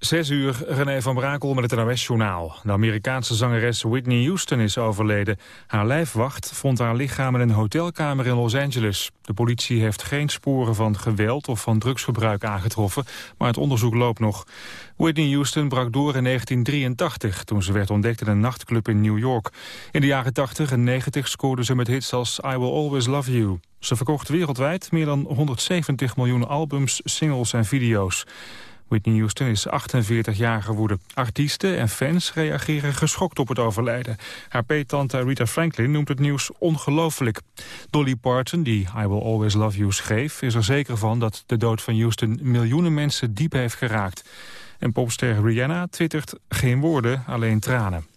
Zes uur, René van Brakel met het NOS-journaal. De Amerikaanse zangeres Whitney Houston is overleden. Haar lijfwacht vond haar lichaam in een hotelkamer in Los Angeles. De politie heeft geen sporen van geweld of van drugsgebruik aangetroffen, maar het onderzoek loopt nog. Whitney Houston brak door in 1983, toen ze werd ontdekt in een nachtclub in New York. In de jaren 80 en 90 scoorde ze met hits als I Will Always Love You. Ze verkocht wereldwijd meer dan 170 miljoen albums, singles en video's. Whitney Houston is 48 jaar geworden. Artiesten en fans reageren geschokt op het overlijden. Haar peetante Rita Franklin noemt het nieuws ongelooflijk. Dolly Parton, die I Will Always Love You schreef... is er zeker van dat de dood van Houston miljoenen mensen diep heeft geraakt. En popster Rihanna twittert geen woorden, alleen tranen.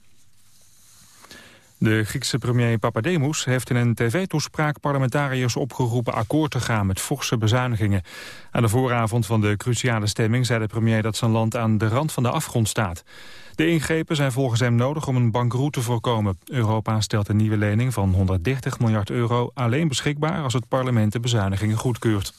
De Griekse premier Papademos heeft in een tv-toespraak parlementariërs opgeroepen akkoord te gaan met forse bezuinigingen. Aan de vooravond van de cruciale stemming zei de premier dat zijn land aan de rand van de afgrond staat. De ingrepen zijn volgens hem nodig om een bankroet te voorkomen. Europa stelt een nieuwe lening van 130 miljard euro alleen beschikbaar als het parlement de bezuinigingen goedkeurt.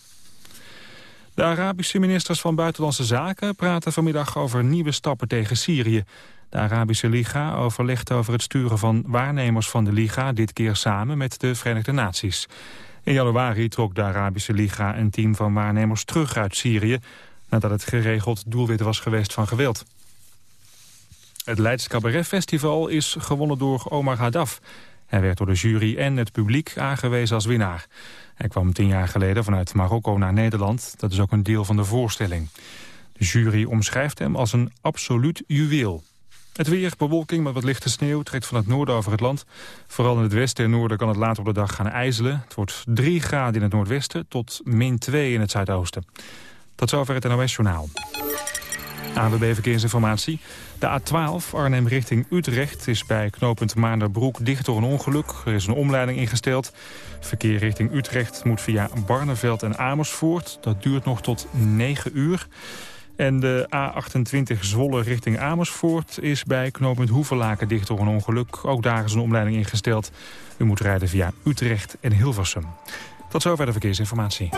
De Arabische ministers van Buitenlandse Zaken praten vanmiddag over nieuwe stappen tegen Syrië. De Arabische Liga overlegt over het sturen van waarnemers van de Liga... dit keer samen met de Verenigde Naties. In januari trok de Arabische Liga een team van waarnemers terug uit Syrië... nadat het geregeld doelwit was geweest van geweld. Het Leids Cabaret Festival is gewonnen door Omar Haddaf. Hij werd door de jury en het publiek aangewezen als winnaar. Hij kwam tien jaar geleden vanuit Marokko naar Nederland. Dat is ook een deel van de voorstelling. De jury omschrijft hem als een absoluut juweel. Het weer, bewolking met wat lichte sneeuw, trekt van het noorden over het land. Vooral in het westen en noorden kan het later op de dag gaan ijzelen. Het wordt 3 graden in het noordwesten tot min 2 in het zuidoosten. Tot zover het NOS-journaal. AWB Verkeersinformatie. De A12 Arnhem richting Utrecht is bij knooppunt Maanderbroek dicht door een ongeluk. Er is een omleiding ingesteld. Verkeer richting Utrecht moet via Barneveld en Amersfoort. Dat duurt nog tot 9 uur. En de A28 Zwolle richting Amersfoort is bij knooppunt Hoevelaken dicht door een ongeluk. Ook daar is een omleiding ingesteld. U moet rijden via Utrecht en Hilversum. Tot zover de verkeersinformatie.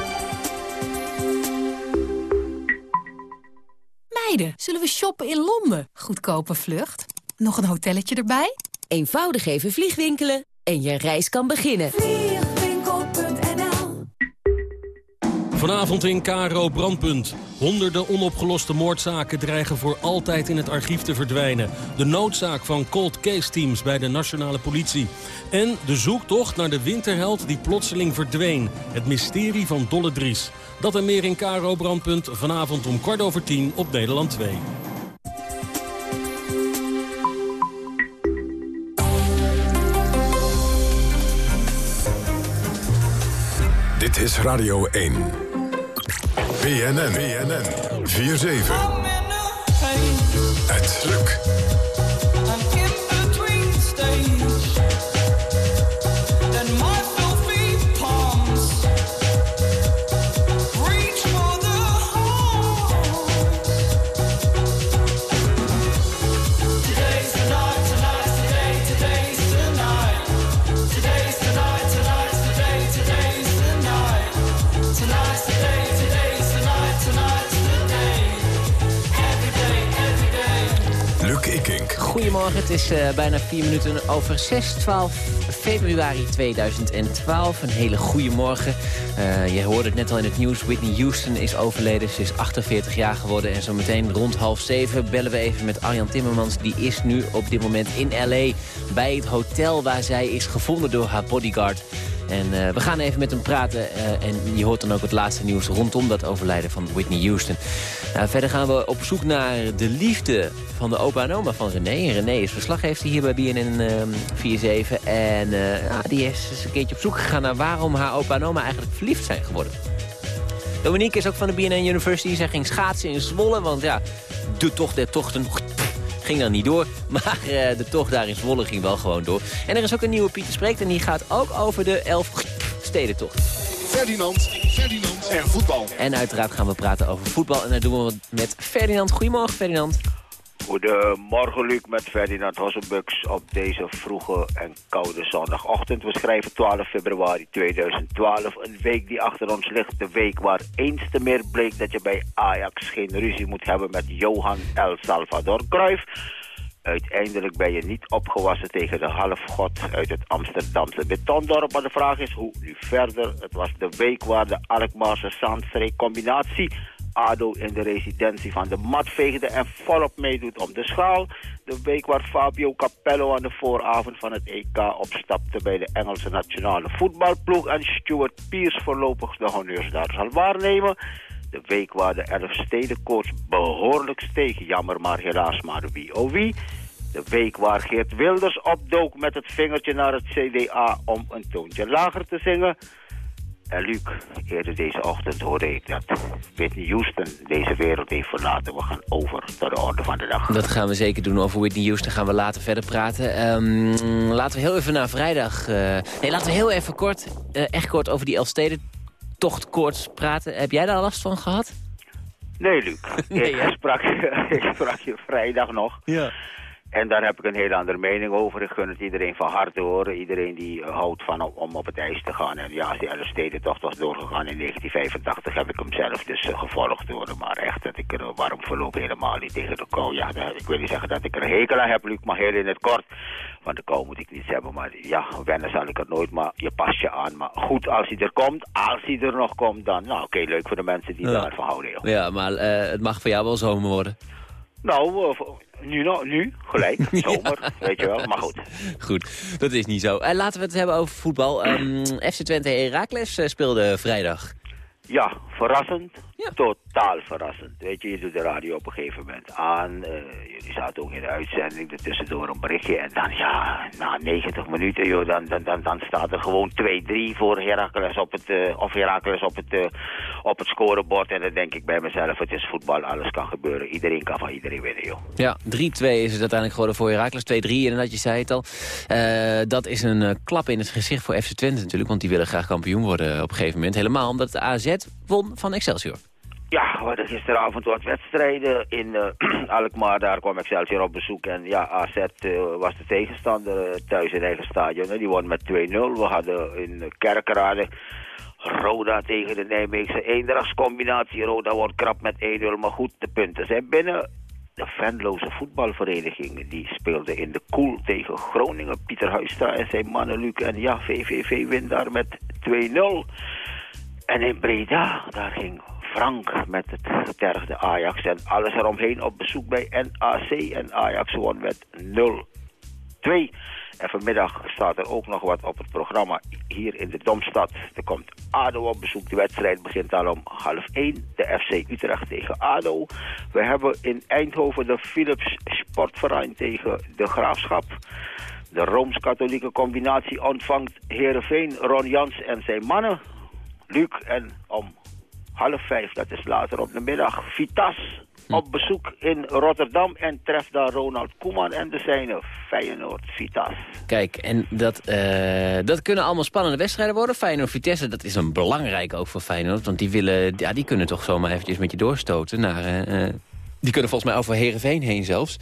Zullen we shoppen in Londen? Goedkope vlucht. Nog een hotelletje erbij? Eenvoudig even vliegwinkelen en je reis kan beginnen. Vanavond in Karo Brandpunt. Honderden onopgeloste moordzaken dreigen voor altijd in het archief te verdwijnen. De noodzaak van cold case teams bij de nationale politie. En de zoektocht naar de winterheld die plotseling verdween. Het mysterie van Dolle Dries. Dat en meer in Karo Brandpunt vanavond om kwart over tien op Nederland 2. Dit is Radio 1. BNN. BNN. 4-7. Het lukt. Goedemorgen, het is uh, bijna vier minuten over 6, 12 februari 2012. Een hele goede morgen. Uh, je hoorde het net al in het nieuws, Whitney Houston is overleden. Ze is 48 jaar geworden en zo meteen rond half zeven bellen we even met Arjan Timmermans. Die is nu op dit moment in L.A. bij het hotel waar zij is gevonden door haar bodyguard. En uh, we gaan even met hem praten. Uh, en je hoort dan ook het laatste nieuws rondom dat overlijden van Whitney Houston. Uh, verder gaan we op zoek naar de liefde van de opa en oma van René. En René is verslaggever hier bij BNN 47. En die is een keertje op zoek gegaan naar waarom haar opa en oma eigenlijk verliefd zijn geworden. Dominique is ook van de BNN University. Zij ging schaatsen in Zwolle, want ja, de tocht der tochten ging dan niet door. Maar uh, de tocht daar in Zwolle ging wel gewoon door. En er is ook een nieuwe Pieter Spreekt en die gaat ook over de elf stedentocht. Ferdinand, Ferdinand en voetbal. En uiteraard gaan we praten over voetbal. En dat doen we met Ferdinand. Goedemorgen Ferdinand. Goedemorgen Luc met Ferdinand Hossenbux op deze vroege en koude zondagochtend. We schrijven 12 februari 2012, een week die achter ons ligt. De week waar eens te meer bleek dat je bij Ajax geen ruzie moet hebben met Johan El Salvador Cruyff. Uiteindelijk ben je niet opgewassen tegen de halfgod uit het Amsterdamse betondorp. Maar de vraag is hoe nu verder. Het was de week waar de Alkmaarse Zandstreek combinatie ADO in de residentie van de mat veegde en volop meedoet om de schaal. De week waar Fabio Capello aan de vooravond van het EK opstapte bij de Engelse nationale voetbalploeg en Stuart Pearce voorlopig de honneurs daar zal waarnemen. De week waar de Elfstedenkoorts behoorlijk steeg, jammer maar helaas maar wie oh wie. De week waar Geert Wilders opdook met het vingertje naar het CDA om een toontje lager te zingen. En Luc, eerder deze ochtend hoorde ik dat Whitney Houston deze wereld heeft verlaten. We gaan over tot de orde van de dag. Dat gaan we zeker doen. Over Whitney Houston gaan we later verder praten. Ehm, laten we heel even naar vrijdag... Uh, nee, laten we heel even kort, uh, echt kort over die Elfsteden-tocht koorts praten. Heb jij daar last van gehad? Nee, Luc. nee, ik, sprak, ik sprak je vrijdag nog. Ja. En daar heb ik een heel andere mening over. Ik gun het iedereen van harte horen. Iedereen die uh, houdt van om op het ijs te gaan. En ja, als die steden toch was doorgegaan in 1985 heb ik hem zelf dus uh, gevolgd hoor. Maar echt dat ik er uh, warm verloop helemaal niet tegen de kou. Ja, ik wil niet zeggen dat ik er hekel aan heb, Luc, maar heel in het kort. Want de kou moet ik niet hebben. Maar ja, wennen zal ik er nooit. Maar je past je aan. Maar goed, als hij er komt, als hij er nog komt, dan... Nou, oké, okay, leuk voor de mensen die ja. daarvan houden. Joh. Ja, maar het mag voor jou wel zomer worden. Nou, nu, nou, nu, gelijk, zomer, ja. weet je wel, maar goed. Goed, dat is niet zo. En laten we het hebben over voetbal. Um, FC Twente Heracles speelde vrijdag. Ja, verrassend. Ja. Totaal verrassend. Weet je, je doet de radio op een gegeven moment aan. Uh, jullie zaten ook in de uitzending, er tussendoor een berichtje. En dan, ja, na 90 minuten, joh, dan, dan, dan, dan staat er gewoon 2-3 voor Heracles op het, uh, of Heracles op het, uh, op het scorebord. En dan denk ik bij mezelf, het is voetbal, alles kan gebeuren. Iedereen kan van iedereen winnen, joh. Ja, 3-2 is het uiteindelijk geworden voor Heracles. 2-3, inderdaad, je zei het al. dat is een klap in het gezicht voor FC Twente natuurlijk, want die willen graag kampioen worden op een gegeven moment. Helemaal omdat de AZ won van Excelsior. Ja, we hadden gisteravond wat wedstrijden in uh, Alkmaar. Daar kwam Excelsior op bezoek. En ja, AZ uh, was de tegenstander uh, thuis in eigen stadion. Die won met 2-0. We hadden in Kerkrade Roda tegen de Nijmeegse eendrachtscombinatie. Roda wordt krap met 1-0. Maar goed, de punten zijn binnen. De Venloze voetbalvereniging die speelde in de koel tegen Groningen. Pieter Huistra en zijn mannen Luc. En ja, VVV wint daar met 2-0. En in Breda, daar ging Frank met het getergde Ajax en alles eromheen op bezoek bij NAC. En Ajax won met 0-2. En vanmiddag staat er ook nog wat op het programma hier in de Domstad. Er komt ADO op bezoek. De wedstrijd begint al om half 1. De FC Utrecht tegen ADO. We hebben in Eindhoven de Philips Sportverein tegen de Graafschap. De Rooms-Katholieke combinatie ontvangt Heerenveen, Ron Jans en zijn mannen. Luc en om half vijf, dat is later op de middag, Vitas op bezoek in Rotterdam en treft daar Ronald Koeman en de zijne Feyenoord Vitas. Kijk, en dat, uh, dat kunnen allemaal spannende wedstrijden worden. Feyenoord Vitesse, dat is een belangrijk ook voor Feyenoord. Want die, willen, ja, die kunnen toch zomaar eventjes met je doorstoten naar... Uh, die kunnen volgens mij over Herenveen heen zelfs.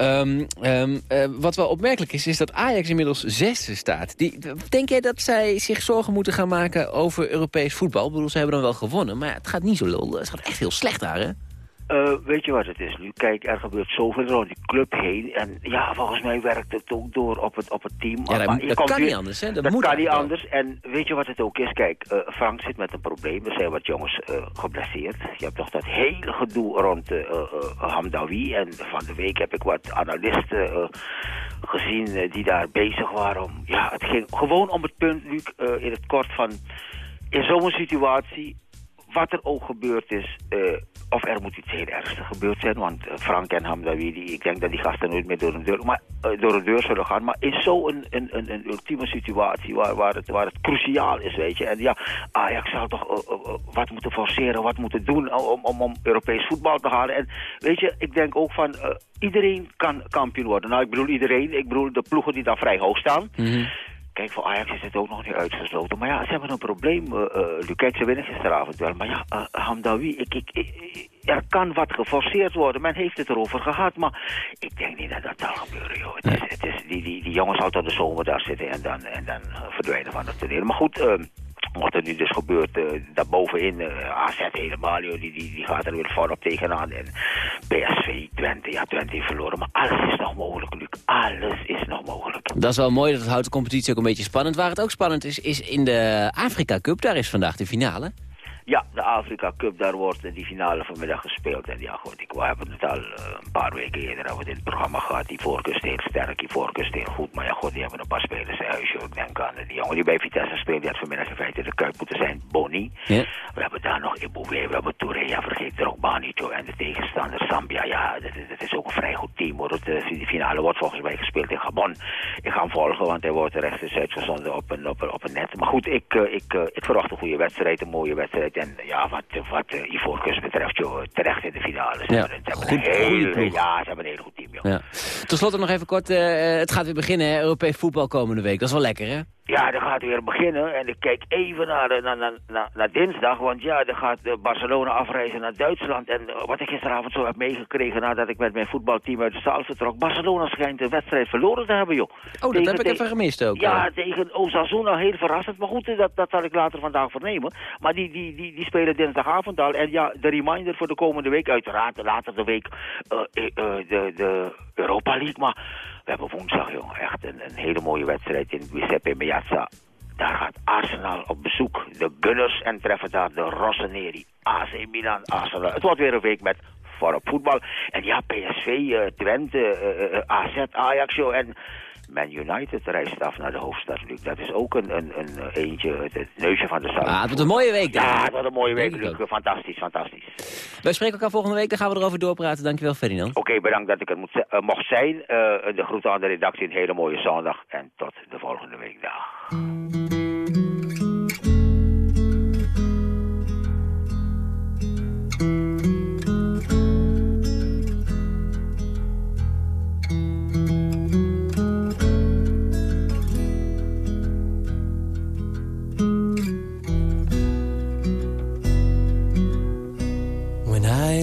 Um, um, uh, wat wel opmerkelijk is, is dat Ajax inmiddels zesde staat. Die, denk jij dat zij zich zorgen moeten gaan maken over Europees voetbal? Ik bedoel, ze hebben dan wel gewonnen, maar het gaat niet zo lul. Het gaat echt heel slecht daar, hè? Uh, weet je wat het is nu? Kijk, er gebeurt zoveel rond die club heen. En ja, volgens mij werkt het ook door op het, op het team. Ja, dat, maar dat kan weer, niet anders, hè? Dat, dat moet kan niet anders. En weet je wat het ook is? Kijk, uh, Frank zit met een probleem. Er zijn wat jongens uh, geblesseerd. Je hebt toch dat hele gedoe rond Hamdawi. En van de week heb ik wat analisten gezien die daar bezig waren. Ja, het ging gewoon om het punt, Luc, in het kort van... In zo'n situatie, wat er ook gebeurd is of er moet iets heel ergs gebeurd zijn, want Frank en Hamdawi, ik denk dat die gasten nooit meer door een deur, maar, uh, door een deur zullen gaan. Maar is zo een, een, een, ultieme situatie waar, waar, het, waar het cruciaal is, weet je. En ja, Ajax zal toch wat moeten forceren, wat moeten doen om, om, om Europees voetbal te halen. En weet je, ik denk ook van, iedereen kan kampioen worden. Nou, ik bedoel iedereen, ik bedoel de ploegen die daar vrij hoog staan. -hmm. Kijk, voor Ajax is het ook nog niet uitgesloten. Maar ja, ze hebben een probleem. Uh, uh, kijk, ze winnen gisteravond wel. Maar ja, uh, Hamdawi, ik, ik, ik, er kan wat geforceerd worden. Men heeft het erover gehad. Maar ik denk niet dat dat zal gebeuren, joh. Het is, het is, die, die, die jongens tot de zomer daar zitten en dan, en dan verdwijnen van het toneel. Maar goed... Uh, wat er nu dus gebeurt, uh, daarbovenin, uh, AZ helemaal, die, die, die gaat er weer voorop tegenaan. En PSV, Twente, ja, Twente verloren. Maar alles is nog mogelijk, Luc. Alles is nog mogelijk. Dat is wel mooi, dat houdt de competitie ook een beetje spannend. Waar het ook spannend is, is in de Afrika Cup. Daar is vandaag de finale. Ja, de Afrika Cup, daar wordt die finale vanmiddag gespeeld. En ja, goed, ik, we hebben het al uh, een paar weken eerder hebben we het programma gehad. Die voorkust heel sterk, die voorkust heel goed. Maar ja, goed, die hebben een paar spelers in huisje. Ik denk aan die jongen die bij Vitesse speelt. Die had vanmiddag in feite de Kuip moeten zijn, Boni. Ja. We hebben daar nog Ibouwe, we hebben Touré, ja, vergeet Drogba niet. Joh. En de tegenstander Zambia, ja, dat, dat, is ook een vrij goed team. Hoor. De, de finale wordt volgens mij gespeeld in Gabon. Ik ga hem volgen, want hij wordt rechtstreeks uitgezonden op een, op, een, op een net. Maar goed, ik, ik, ik verwacht een goede wedstrijd, een mooie wedstrijd. En ja, wat wat uh, Ivoorkust betreft, joh, terecht in de finale. Ze Ja, hebben, ze hebben goed- een ploeg. ja, ze hebben een heel goed team, joh. Ja. Ten slotte nog even kort, eh, het gaat weer beginnen, hè? Europees voetbal komende week. Dat is wel lekker, hè? Ja, dat gaat weer beginnen. En ik kijk even naar, eh, naar, naar, naar, naar dinsdag. Want ja, dan gaat eh, Barcelona afreizen naar Duitsland. En eh, wat ik gisteravond zo heb meegekregen nadat ik met mijn voetbalteam uit de zaal vertrok. Barcelona schijnt de wedstrijd verloren te hebben, joh. Oh, dat Tegen- heb ik even gemist ook. Ja, eh. tegen Osasuna, heel verrassend. Maar goed, dat, dat zal ik later vandaag vernemen. Maar die, die, die, die spelen dinsdagavond al. En ja, de reminder voor de komende week, uiteraard later de week, eh, de, de Europa League. Maar we hebben woensdag, jongen, echt een, hele mooie wedstrijd in Giuseppe Meazza. Daar gaat Arsenal op bezoek. De Gunners en treffen daar de Rossoneri. AC Milan, Arsenal. Het wordt weer een week met voorop voetbal. En ja, PSV, eh, Twente, eh, eh, AZ, Ajax, joh. En Man United reist af naar de hoofdstad, Luc. Dat is ook een, een, een eh, eentje, het, het neusje van de stad. Ah, het wordt een mooie week, denk Ja, het wordt een mooie week, Luc. Fantastisch, fantastisch. Wij spreken elkaar volgende week, dan gaan we erover doorpraten. Dankjewel, Ferdinand. Oké, bedankt dat ik moet, zi- eh, mocht zijn. Eh, de groeten aan de redactie, een hele mooie zondag. En tot de volgende week. Dag.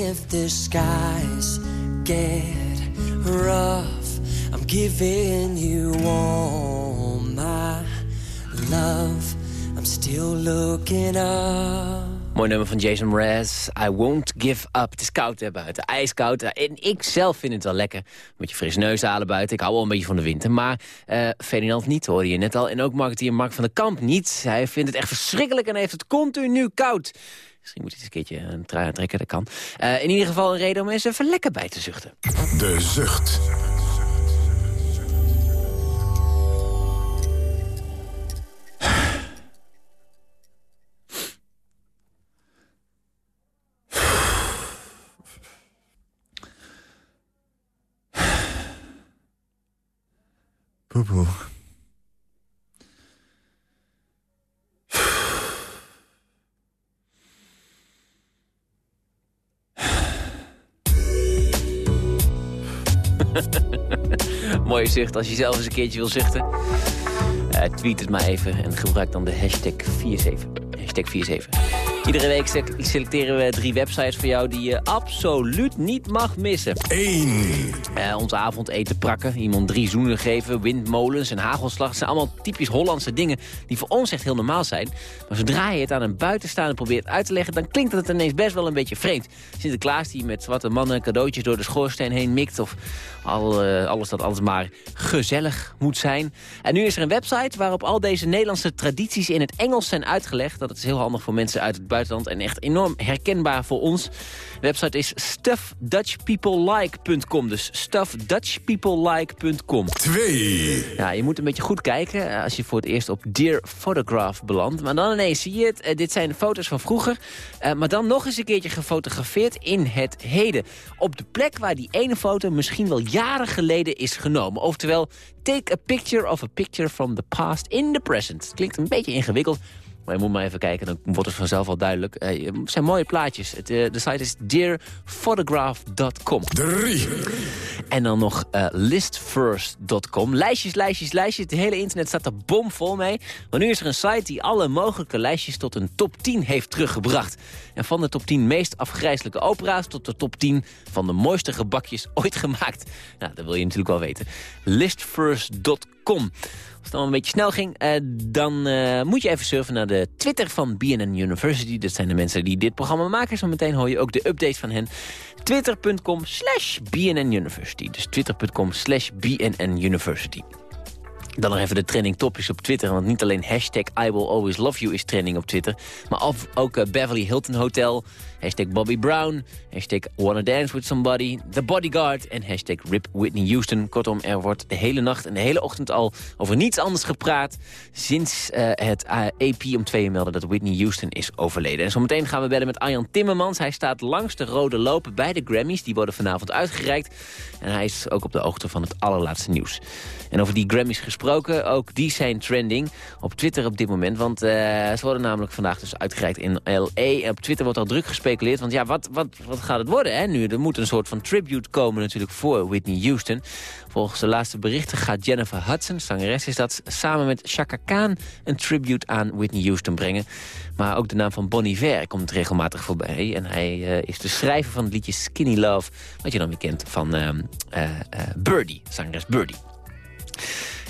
If the skies get rough. I'm giving you all my love. I'm still looking up. Mooi nummer van Jason Mraz. I won't give up. Het is koud hè, buiten. Ijskoud. En ik zelf vind het wel lekker. Met je frisse neus halen buiten. Ik hou wel een beetje van de winter. Maar uh, Ferdinand niet, hoorde je net al. En ook marketeer Mark van der Kamp niet. Hij vindt het echt verschrikkelijk en heeft het continu koud. Misschien moet hij eens een keertje een trui aantrekken, dat kan. Uh, in ieder geval een reden om eens even lekker bij te zuchten. De Zucht. Poepoe. Mooie als je zelf eens een keertje wil zuchten. Uh, tweet het maar even en gebruik dan de hashtag 47. Hashtag 47. Iedere week selecteren we drie websites voor jou die je absoluut niet mag missen. 1. Uh, onze avondeten prakken, iemand drie zoenen geven, windmolens en hagelslag. zijn allemaal typisch Hollandse dingen die voor ons echt heel normaal zijn. Maar zodra je het aan een buitenstaander probeert uit te leggen... dan klinkt het ineens best wel een beetje vreemd. Sinterklaas die met zwarte mannen cadeautjes door de schoorsteen heen mikt... of al, uh, alles dat alles maar gezellig moet zijn. En nu is er een website waarop al deze Nederlandse tradities in het Engels zijn uitgelegd. Dat is heel handig voor mensen uit het buitenland en echt enorm herkenbaar voor ons. De website is stuffdutchpeoplelike.com. Dus stuffdutchpeoplelike.com. 2. Ja, je moet een beetje goed kijken als je voor het eerst op Dear Photograph belandt. Maar dan ineens zie je het. Uh, dit zijn foto's van vroeger. Uh, maar dan nog eens een keertje gefotografeerd in het heden. Op de plek waar die ene foto misschien wel jaren geleden is genomen. Oftewel, take a picture of a picture from the past in the present. Klinkt een beetje ingewikkeld. Maar je moet maar even kijken, dan wordt het vanzelf al duidelijk. Uh, het zijn mooie plaatjes. Het, uh, de site is dearphotograph.com. 3. En dan nog uh, listfirst.com. Lijstjes, lijstjes, lijstjes. Het hele internet staat er bomvol mee. Maar nu is er een site die alle mogelijke lijstjes tot een top 10 heeft teruggebracht. En van de top 10 meest afgrijzelijke opera's tot de top 10 van de mooiste gebakjes ooit gemaakt. Nou, dat wil je natuurlijk wel weten. Listfirst.com. Als het allemaal een beetje snel ging, uh, dan uh, moet je even surfen naar de Twitter van BNN University. Dat zijn de mensen die dit programma maken. Zo meteen hoor je ook de update van hen. Twitter.com slash BNN University. Dus twitter.com slash BNN University. Dan nog even de trending topjes op Twitter. Want niet alleen hashtag I will always love you is trending op Twitter. Maar ook uh, Beverly Hilton Hotel. Hashtag Bobby Brown. Hashtag Wanna Dance with Somebody. The Bodyguard. En hashtag Rip Whitney Houston. Kortom, er wordt de hele nacht en de hele ochtend al over niets anders gepraat. Sinds uh, het AP om twee uur meldde dat Whitney Houston is overleden. En zometeen gaan we bellen met Arjan Timmermans. Hij staat langs de rode lopen bij de Grammys. Die worden vanavond uitgereikt. En hij is ook op de hoogte van het allerlaatste nieuws. En over die Grammys gesproken, ook die zijn trending op Twitter op dit moment. Want uh, ze worden namelijk vandaag dus uitgereikt in L.A. En op Twitter wordt al druk Want ja, wat, wat, wat gaat het worden hè, nu? Er moet een soort van tribute komen natuurlijk voor Whitney Houston. Volgens de laatste berichten gaat Jennifer Hudson, zangeres is dat... samen met Chaka Khan een tribute aan Whitney Houston brengen. Maar ook de naam van Bon Iver komt regelmatig voorbij. En hij uh, is de schrijver van het liedje Skinny Love... wat je dan weer kent van uh, uh, Birdie, zangeres Birdie.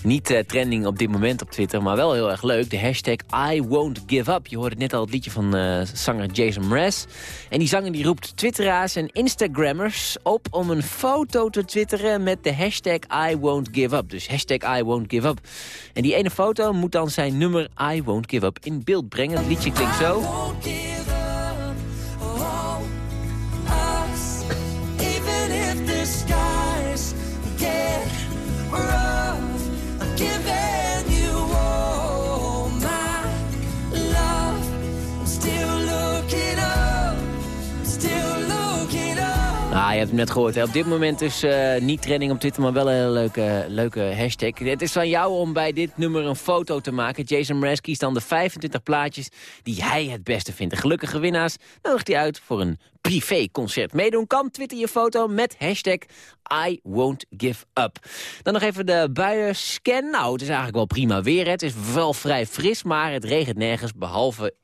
Niet uh, trending op dit moment op Twitter, maar wel heel erg leuk. De hashtag I won't give up. Je hoorde net al het liedje van uh, zanger Jason Mraz. En die zanger die roept twitteraars en instagrammers op om een foto te twitteren met de hashtag I won't give up. Dus hashtag I won't give up. En die ene foto moet dan zijn nummer I won't give up in beeld brengen. Het liedje klinkt zo. Hebt hem net gehoord. Hè? Op dit moment dus niet trending op Twitter, maar wel een hele leuke, leuke hashtag. Het is van jou om bij dit nummer een foto te maken. Jason Mraz kiest dan de 25 plaatjes die hij het beste vindt. De gelukkige winnaars nodigt hij uit voor een privéconcert. Meedoen kan, twitter je foto met hashtag I won't give up. Dan nog even de buienscan. Nou, het is eigenlijk wel prima weer. Het is wel vrij fris, maar het regent nergens behalve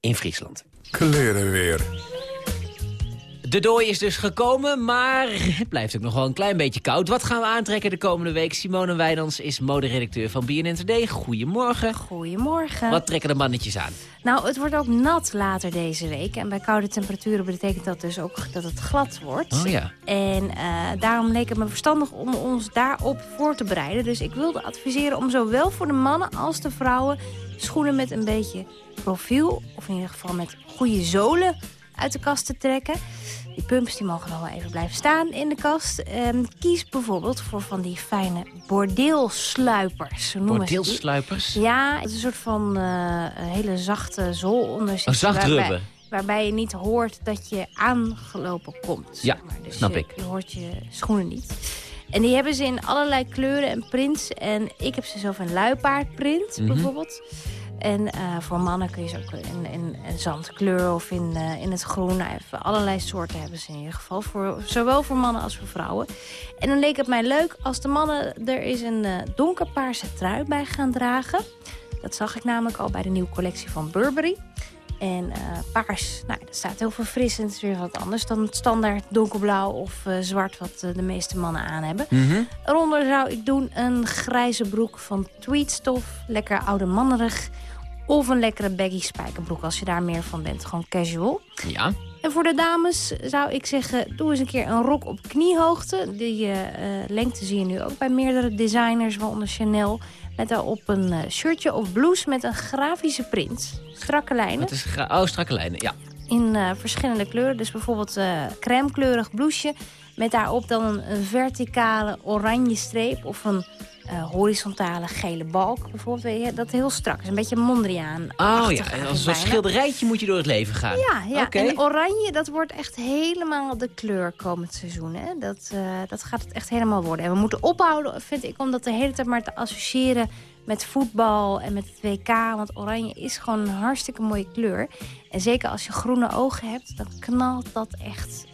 in Friesland. Kleren weer. De dooi is dus gekomen, maar het blijft ook nog wel een klein beetje koud. Wat gaan we aantrekken de komende week? Simone Wijnands is moderedacteur van BNN Today. Goedemorgen. Goedemorgen. Wat trekken de mannetjes aan? Nou, het wordt ook nat later deze week. En bij koude temperaturen betekent dat dus ook dat het glad wordt. Oh ja. En uh, daarom leek het me verstandig om ons daarop voor te bereiden. Dus ik wilde adviseren om zowel voor de mannen als de vrouwen... schoenen met een beetje profiel, of in ieder geval met goede zolen uit de kast te trekken. Die pumps die mogen nog wel even blijven staan in de kast. Um, kies bijvoorbeeld voor van die fijne bordeelsluipers. Bordeelsluipers? Ja, het is een soort van uh, hele zachte zool onder Een zacht rubber? Waarbij je niet hoort dat je aangelopen komt. Ja, maar. dus snap je, ik. Je hoort je schoenen niet. En die hebben ze in allerlei kleuren en prints. En ik heb ze zelf in luipaardprint Mhm. bijvoorbeeld. En uh, voor mannen kun je ze ook in, in, in zandkleur of in, uh, in het groen. Nou, allerlei soorten hebben ze in ieder geval. Voor, zowel voor mannen als voor vrouwen. En dan leek het mij leuk als de mannen er eens een uh, donkerpaarse trui bij gaan dragen. Dat zag ik namelijk al bij de nieuwe collectie van Burberry. En paars, nou, dat staat heel verfrissend. Het is weer wat anders dan het standaard donkerblauw of zwart... wat de meeste mannen aan hebben. Mm -hmm. Eronder zou ik doen een grijze broek van tweedstof. Lekker oude mannerig. Of een lekkere baggy spijkerbroek als je daar meer van bent. Gewoon casual. Ja. En voor de dames zou ik zeggen, doe eens een keer een rok op kniehoogte. Die uh, lengte zie je nu ook bij meerdere designers, waaronder Chanel. Met daarop een uh, shirtje of blouse met een grafische print. Strakke lijnen. Het is oh, strakke lijnen, ja. In uh, verschillende kleuren. Dus bijvoorbeeld crème kleurig blouseje. Met daarop dan een, een verticale oranje streep of een uh, horizontale gele balk. Bijvoorbeeld, dat heel strak is. Een beetje Mondriaan. Oh ja, en als een schilderijtje moet je door het leven gaan. Ja, ja. Okay. en oranje, dat wordt echt helemaal de kleur komend seizoen. Hè? Dat, uh, dat gaat het echt helemaal worden. En we moeten ophouden, vind ik, om dat de hele tijd maar te associëren met voetbal en met het WK. Want oranje is gewoon een hartstikke mooie kleur. En zeker als je groene ogen hebt, dan knalt dat echt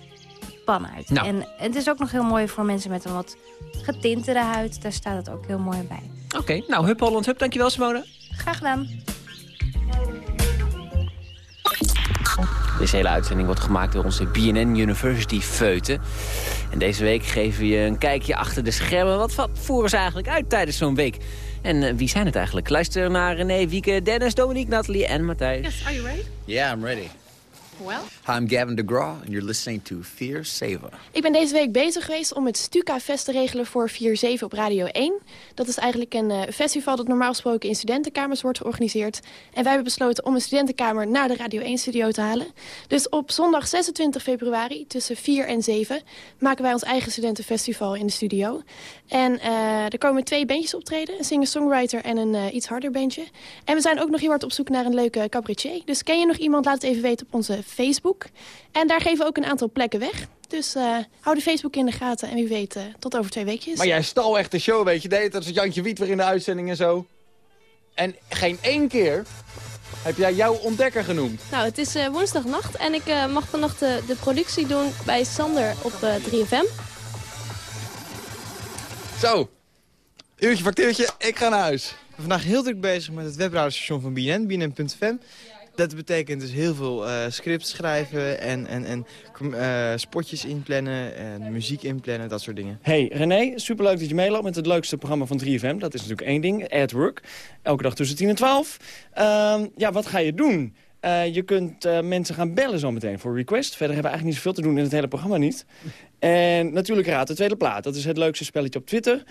pan uit. Nou. En het is ook nog heel mooi voor mensen met een wat getintere huid. Daar staat het ook heel mooi bij. Oké, okay, nou, Hup Holland Hup, dankjewel Simone. Graag gedaan. Deze hele uitzending wordt gemaakt door onze BNN University Feuten. En deze week geven we je een kijkje achter de schermen. Wat voeren ze eigenlijk uit tijdens zo'n week? En uh, wie zijn het eigenlijk? Luister naar René, Wieke, Dennis, Dominique, Nathalie en Matthijs. Yes, are you ready? Yeah, I'm ready. Well. Hi, I'm Gavin DeGraw, and you're listening to Fear Saver. Ik ben deze week bezig geweest om het Stuka-fest te regelen voor 4-7 op Radio 1. Dat is eigenlijk een uh, festival dat normaal gesproken in studentenkamers wordt georganiseerd. En wij hebben besloten om een studentenkamer naar de Radio 1-studio te halen. Dus op zondag 26 februari tussen 4 en 7 maken wij ons eigen studentenfestival in de studio. En uh, er komen twee bandjes optreden, een singer-songwriter en een uh, iets harder bandje. En we zijn ook nog heel hard op zoek naar een leuke cabaretier. Dus ken je nog iemand? Laat het even weten op onze Facebook. En daar geven we ook een aantal plekken weg. Dus uh, hou de Facebook in de gaten en wie weet uh, tot over twee weekjes. Maar jij stal echt de show, weet je. Deed dat is Jantje Wiet weer in de uitzending en zo. En geen één keer heb jij jouw ontdekker genoemd. Nou, het is uh, woensdagnacht en ik mag vannacht de, de, productie doen bij Sander op 3FM. Zo, uurtje factuurtje, ik ga naar huis. Ik ben vandaag heel druk bezig met het webradiostation van BNN, bnn.fm. Dat betekent dus heel veel uh, scripts schrijven en, en, en uh, spotjes inplannen en muziek inplannen, dat soort dingen. Hey René, superleuk dat je meeloopt met het leukste programma van 3FM. Dat is natuurlijk één ding, At Work. Elke dag tussen 10 en 12. Uh, ja, wat ga je doen? Uh, je kunt mensen gaan bellen zometeen voor request. Verder hebben we eigenlijk niet zoveel te doen in het hele programma niet. En natuurlijk Raad de Tweede Plaat. Dat is het leukste spelletje op Twitter.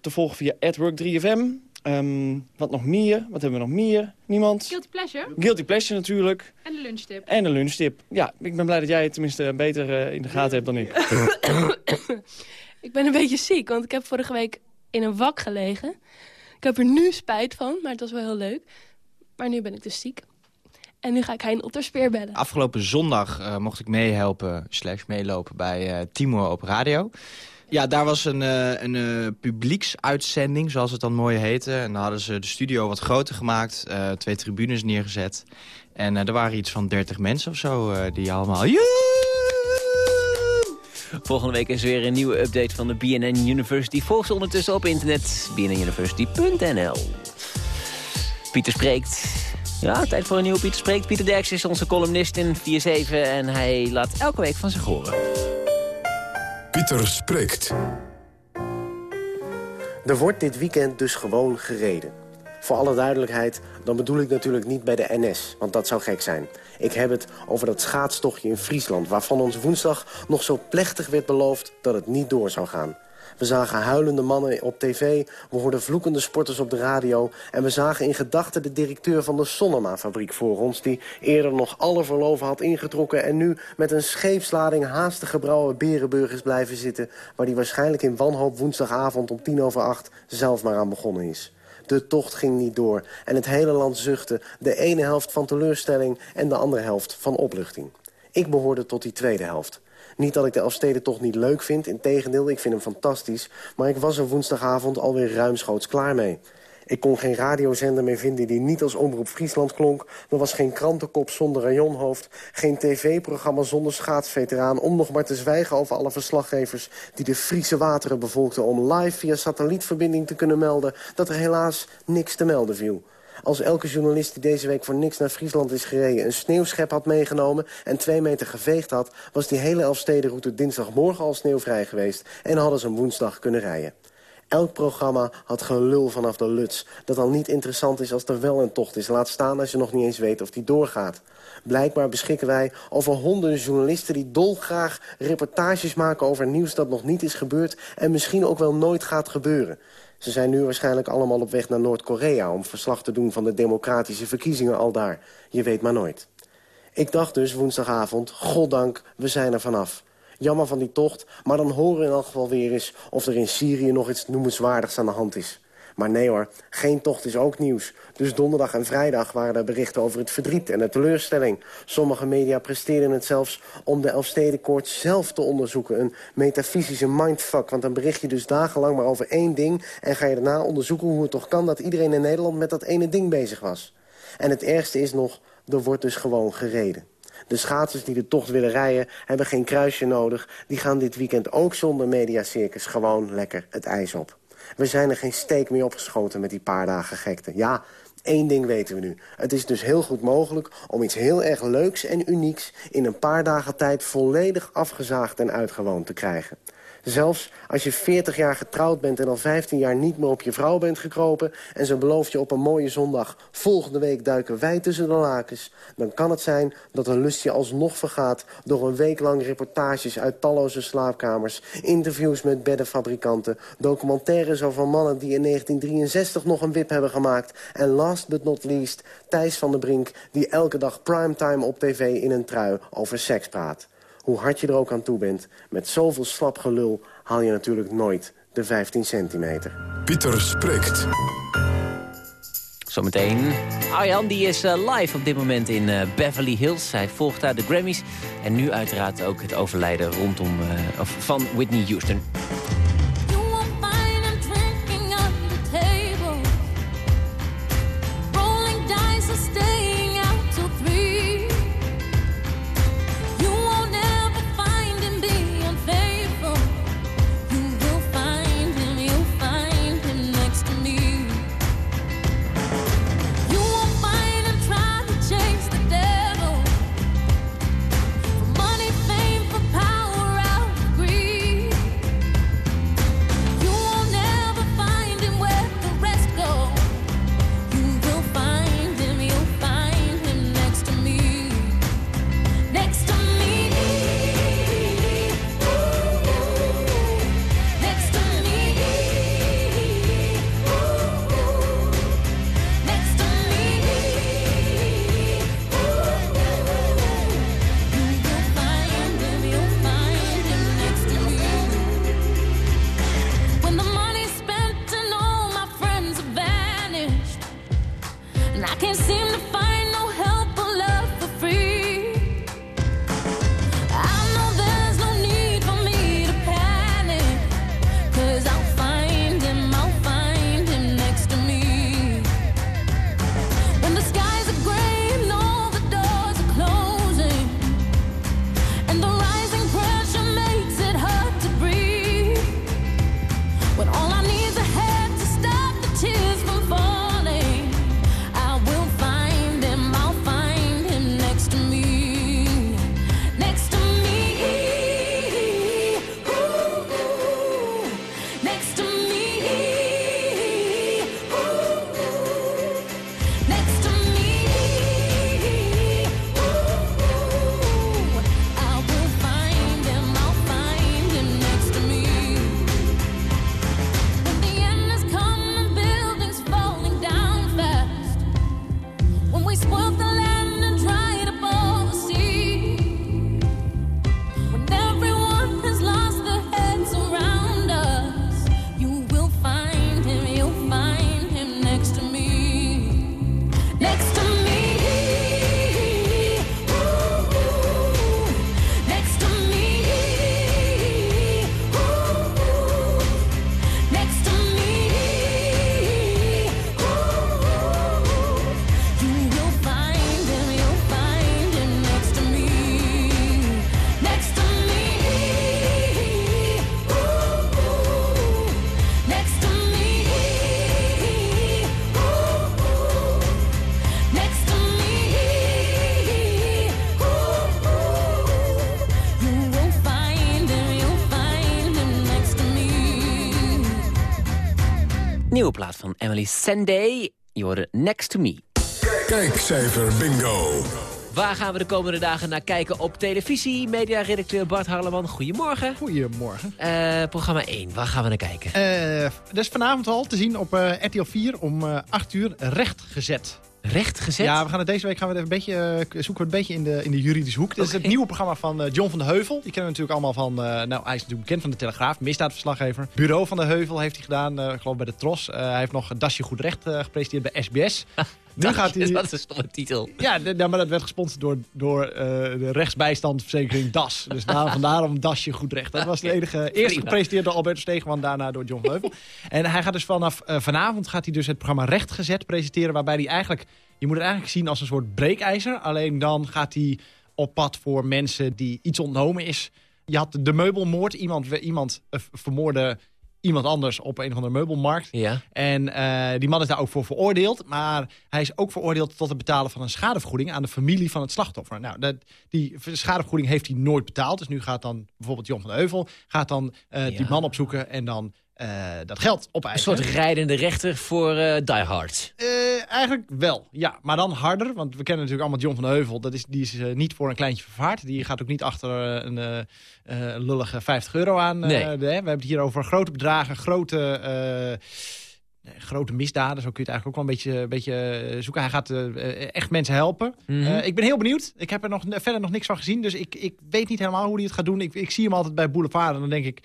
Te volgen via @work3fm. Um, wat nog meer? Wat hebben we nog meer? Niemand? Guilty Pleasure. Guilty Pleasure natuurlijk. En de lunchtip. En de lunchtip. Ja, ik ben blij dat jij het tenminste beter uh, in de gaten hebt dan ik. ik ben een beetje ziek, want ik heb vorige week in een wak gelegen. Ik heb er nu spijt van, maar het was wel heel leuk. Maar nu ben ik dus ziek. En nu ga ik Hein op de speer bellen. Afgelopen zondag eh, mocht ik meehelpen, slash meelopen bij eh Timor op radio. Ja, daar was een, eh, een eh, publieksuitzending, zoals het dan mooi heette. En dan hadden ze de studio wat groter gemaakt, eh, twee tribunes neergezet. En er waren iets van 30 mensen of zo die allemaal... Volgende week is weer een nieuwe update van de BNN University. Volg ze ondertussen op internet, bnnuniversity.nl. Pieter spreekt. Ja, tijd voor een nieuwe Pieter spreekt. Pieter Derks is onze columnist in 4-7 en hij laat elke week van zich horen. Pieter spreekt. Er wordt dit weekend dus gewoon gereden. Voor alle duidelijkheid, dan bedoel ik natuurlijk niet bij de NS, want dat zou gek zijn. Ik heb het over dat schaatstochtje in Friesland... waarvan ons woensdag nog zo plechtig werd beloofd dat het niet door zou gaan. We zagen huilende mannen op tv, we hoorden vloekende sporters op de radio... en we zagen in gedachten de directeur van de Sonnema-fabriek voor ons... die eerder nog alle verloven had ingetrokken... en nu met een scheepslading haastig gebrouwen berenburgers blijven zitten... waar die waarschijnlijk in wanhoop woensdagavond om tien over acht zelf maar aan begonnen is. De tocht ging niet door en het hele land zuchtte. De ene helft van teleurstelling en de andere helft van opluchting. Ik behoorde tot die tweede helft. Niet dat ik de Elfstedentocht niet leuk vind, integendeel, ik vind hem fantastisch... maar ik was er woensdagavond alweer ruimschoots klaar mee. Ik kon geen radiozender meer vinden die niet als Omroep Friesland klonk. Er was geen krantenkop zonder rayonhoofd. Geen tv-programma zonder schaatsveteraan. Om nog maar te zwijgen over alle verslaggevers... die de Friese wateren bevolkten om live via satellietverbinding te kunnen melden... dat er helaas niks te melden viel. Als elke journalist die deze week voor niks naar Friesland is gereden... een sneeuwschep had meegenomen en twee meter geveegd had... was die hele Elfstedenroute dinsdagmorgen al sneeuwvrij geweest... en hadden ze hem woensdag kunnen rijden. Elk programma had gelul vanaf de luts. Dat al niet interessant is als er wel een tocht is. Laat staan als je nog niet eens weet of die doorgaat. Blijkbaar beschikken wij over honderden journalisten... die dolgraag reportages maken over nieuws dat nog niet is gebeurd... en misschien ook wel nooit gaat gebeuren. Ze zijn nu waarschijnlijk allemaal op weg naar Noord-Korea... om verslag te doen van de democratische verkiezingen al daar. Je weet maar nooit. Ik dacht dus woensdagavond, goddank, we zijn er vanaf. Jammer van die tocht, maar dan horen we in elk geval weer eens... of er in Syrië nog iets noemenswaardigs aan de hand is. Maar nee hoor, geen tocht is ook nieuws. Dus donderdag en vrijdag waren er berichten over het verdriet en de teleurstelling. Sommige media presteerden het zelfs om de Elfstedenkoorts zelf te onderzoeken. Een metafysische mindfuck, want dan bericht je dus dagenlang maar over één ding... en ga je daarna onderzoeken hoe het toch kan dat iedereen in Nederland met dat ene ding bezig was. En het ergste is nog, er wordt dus gewoon gereden. De schaatsers die de tocht willen rijden hebben geen kruisje nodig. Die gaan dit weekend ook zonder mediacircus gewoon lekker het ijs op. We zijn er geen steek meer opgeschoten met die paar dagen gekte. Ja, één ding weten we nu. Het is dus heel goed mogelijk om iets heel erg leuks en unieks... in een paar dagen tijd volledig afgezaagd en uitgewoond te krijgen. Zelfs als je 40 jaar getrouwd bent en al 15 jaar niet meer op je vrouw bent gekropen... en ze belooft je op een mooie zondag... volgende week duiken wij tussen de lakens... dan kan het zijn dat een lust je alsnog vergaat... door een week lang reportages uit talloze slaapkamers... interviews met beddenfabrikanten... documentaires over mannen die in 1963 nog een wip hebben gemaakt... en last but not least Thijs van der Brink... die elke dag primetime op tv in een trui over seks praat hoe hard je er ook aan toe bent... met zoveel slap gelul haal je natuurlijk nooit de 15 centimeter. Pieter spreekt. Zometeen. Arjan die is uh, live op dit moment in uh, Beverly Hills. Hij volgt daar de Grammys. En nu uiteraard ook het overlijden rondom, uh, of van Whitney Houston. Plaat van Emily Sandé. Je hoorde Next to Me. Kijkcijfer bingo. Waar gaan we de komende dagen naar kijken op televisie? Mediaredacteur Bart Harleman, goedemorgen. Goedemorgen. Eh, programma 1, waar gaan we naar kijken? Eh dat is vanavond al te zien op eh, RTL 4 om eh 8 uur rechtgezet. Rechtgezet? Ja, we gaan het deze week gaan we het even een beetje, eh, zoeken we een beetje in de, in de juridische hoek. Dit is het nieuwe programma van eh, John van de Heuvel. Die kennen we natuurlijk allemaal van, eh, nou hij is natuurlijk bekend van de Telegraaf, misdaadverslaggever. Bureau van de Heuvel heeft hij gedaan, ik geloof bij de Tros. Hij heeft nog Dasje Goed Recht gepresenteerd bij SBS. Nu gaat hij... Dat is een stomme titel. Ja, ja, maar dat werd gesponsord door, door eh, de rechtsbijstandverzekering DAS. Dus daar, vandaar om Dasje Goed Recht. Dat was de enige, eerst Prima. gepresenteerd door Alberto Stegeman, daarna door John Heuvel. En hij gaat dus vanaf eh, vanavond gaat hij dus het programma Rechtgezet presenteren, waarbij hij eigenlijk, je moet het eigenlijk zien als een soort breekijzer. Alleen dan gaat hij op pad voor mensen die iets ontnomen is. Je had de meubelmoord, iemand, iemand eh, vermoorde iemand anders op een of andere meubelmarkt. Ja. En eh, die man is daar ook voor veroordeeld. Maar hij is ook veroordeeld tot het betalen van een schadevergoeding aan de familie van het slachtoffer. Nou, dat, die schadevergoeding heeft hij nooit betaald. Dus nu gaat dan bijvoorbeeld Jon van de Heuvel gaat dan eh, die man opzoeken en dan eh, dat geld Een opeisen. soort rijdende rechter voor eh Die Hard. Eh, eigenlijk wel, ja. Maar dan harder, want we kennen natuurlijk allemaal John van de Heuvel. Dat is, die is niet voor een kleintje vervaard. Die gaat ook niet achter een lullige 50 euro aan. Nee. de- we hebben het hier over grote bedragen, grote... Grote misdaden, zo kun je het eigenlijk ook wel een beetje, een beetje zoeken. Hij gaat echt mensen helpen. Mhm. Ik ben heel benieuwd. Ik heb er nog, verder nog niks van gezien. Dus ik, ik weet niet helemaal hoe hij het gaat doen. Ik, ik zie hem altijd bij Boulevard. En dan denk ik,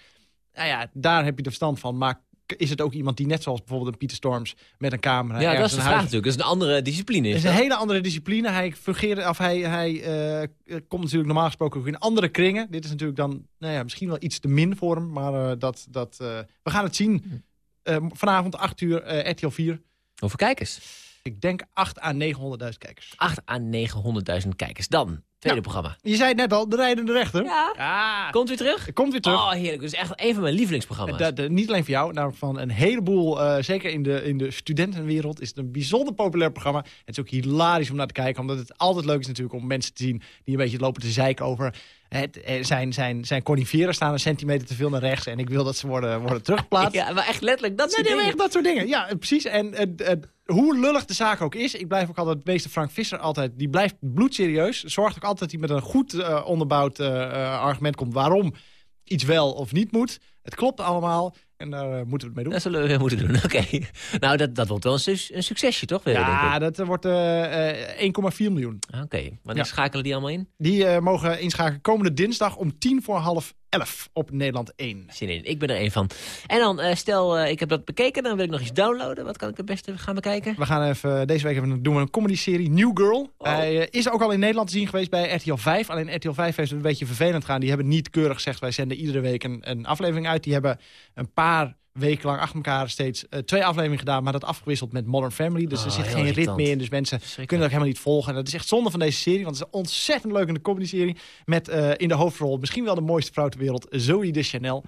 nou ja, daar heb je de verstand van. Maar is het ook iemand die net zoals bijvoorbeeld een Pieter Storms... met een camera ja, dat ergens is de een vraag huis- natuurlijk. Dat is een andere discipline. het Is is een hele andere discipline. Hij fungeerde, of hij, hij eh, komt natuurlijk normaal gesproken ook in andere kringen. Dit is natuurlijk dan nou ja, misschien wel iets te min voor hem. Maar eh, dat, dat, eh, we gaan het zien. Eh, vanavond 8 uur eh, RTL 4. Hoeveel kijkers? Ik denk 8 à 900.000 kijkers. 8 à 900.000 kijkers. Dan, tweede Ja. programma. Je zei het net al, de rijdende rechter. Ja. Komt weer terug? Komt weer terug. Oh, heerlijk. Dat is echt een van mijn lievelingsprogramma's. Dat, dat- niet alleen voor jou, namelijk van een heleboel, eh, zeker in de, in de studentenwereld, is het een bijzonder populair programma. Het is ook hilarisch om naar te kijken, omdat het altijd leuk is natuurlijk om mensen te zien die een beetje lopen te zeiken over het, eh, zijn, zijn, zijn coniferen staan een centimeter te veel naar rechts en ik wil dat ze worden, worden teruggeplaatst. Ja, maar echt letterlijk dat Nee, soort nee, maar dingen. echt dat soort dingen. Ja, precies. En eh, eh, hoe lullig de zaak ook is, ik blijf ook altijd, meester Frank Visser altijd, die blijft bloedserieus. Zorgt ook altijd dat hij met een goed eh, onderbouwd eh, eh, argument komt waarom iets wel of niet moet. Het klopt allemaal en daar moeten we het mee doen. Dat zullen we weer moeten doen, oké. Nou, dat, dat wordt wel een, su- een succesje, toch? Weer, Ja, denk ik. dat wordt eh, eh, 1,4 miljoen. Oké, wanneer Ja. schakelen die allemaal in? Die mogen inschakelen komende dinsdag om tien voor half elf op Nederland 1. Zin in, ik ben er één van. En dan, eh, stel, eh, ik heb dat bekeken, dan wil ik nog iets downloaden. Wat kan ik het beste gaan bekijken? We gaan even, deze week even, doen we een comedy-serie New Girl. Oh. Hij eh, is ook al in Nederland te zien geweest bij RTL 5. Alleen RTL 5 heeft het een beetje vervelend gaan. Die hebben niet keurig gezegd, wij zenden iedere week een, een aflevering uit. Die hebben een paar weken lang achter elkaar steeds eh, twee afleveringen gedaan. Maar dat afgewisseld met Modern Family. Dus Oh, er zit heel geen ritme in. Dus mensen kunnen dat helemaal niet volgen. En dat is echt zonde van deze serie. Want het is ontzettend leuke comedy-serie. Met eh, in de hoofdrol misschien wel de mooiste vrouw ter wereld, Zoe de Chanel.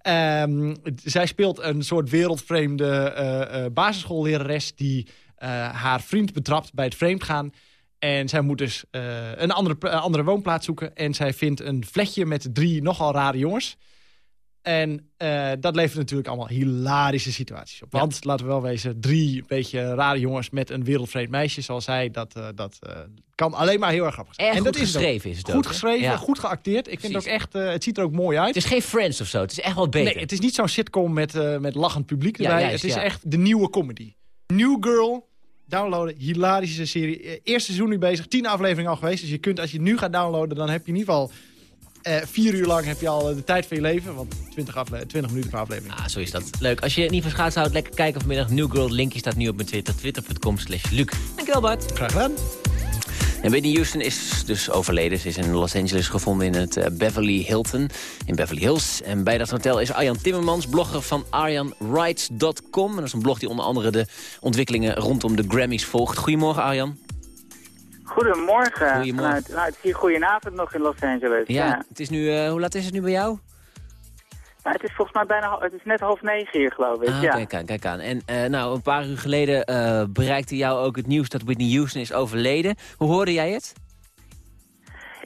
Ehm, zij speelt een soort wereldvreemde eh, eh, basisschoollerares... die haar vriend betrapt bij het vreemdgaan. En zij moet dus een andere, andere woonplaats zoeken. En zij vindt een vletje met drie nogal rare jongens. En eh, dat levert natuurlijk allemaal hilarische situaties op. Want, laten we wel wezen, drie beetje rare jongens met een wereldvreemd meisje zoals zij... dat, eh, dat eh, kan alleen maar heel erg grappig zijn. En goed dat is geschreven is het Goed ook, geschreven, Ja. goed geacteerd. Ik vind het ook echt, het ziet er ook mooi uit. Het is geen Friends of zo, het is echt wel beter. Nee, het is niet zo'n sitcom met, met lachend publiek Ja, erbij. juist, het is echt de nieuwe comedy. New Girl, downloaden, hilarische serie. Eh, Eerste seizoen nu bezig, tien afleveringen al geweest. Dus je kunt, als je het nu gaat downloaden, dan heb je in ieder geval... eh, vier uur lang heb je al eh, de tijd van je leven. Want 20, afle 20 minuten per aflevering. Ah, zo is dat. Leuk. Als je niet van schaatsen houdt, lekker kijken vanmiddag. New Girl, linkje staat nu op mijn Twitter. Twitter.com slash Luc. Dankjewel Bart. Graag gedaan. En Whitney Houston is dus overleden. Ze is in Los Angeles gevonden in het eh, Beverly Hilton. In Beverly Hills. En bij dat hotel is Arjan Timmermans, blogger van arjanwrites.com. En dat is een blog die onder andere de ontwikkelingen rondom de Grammys volgt. Goedemorgen Arjan. Goedemorgen. Goedemorgen. Vanuit, nou, het is hier goedenavond nog in Los Angeles. Ja, Ja. Het is nu, eh, hoe laat is het nu bij jou? Nou, het is volgens mij bijna, het is net half negen hier, geloof ik. Ah, ja. kijk aan, kijk aan. En eh, nou, een paar uur geleden eh, bereikte jou ook het nieuws dat Whitney Houston is overleden. Hoe hoorde jij het?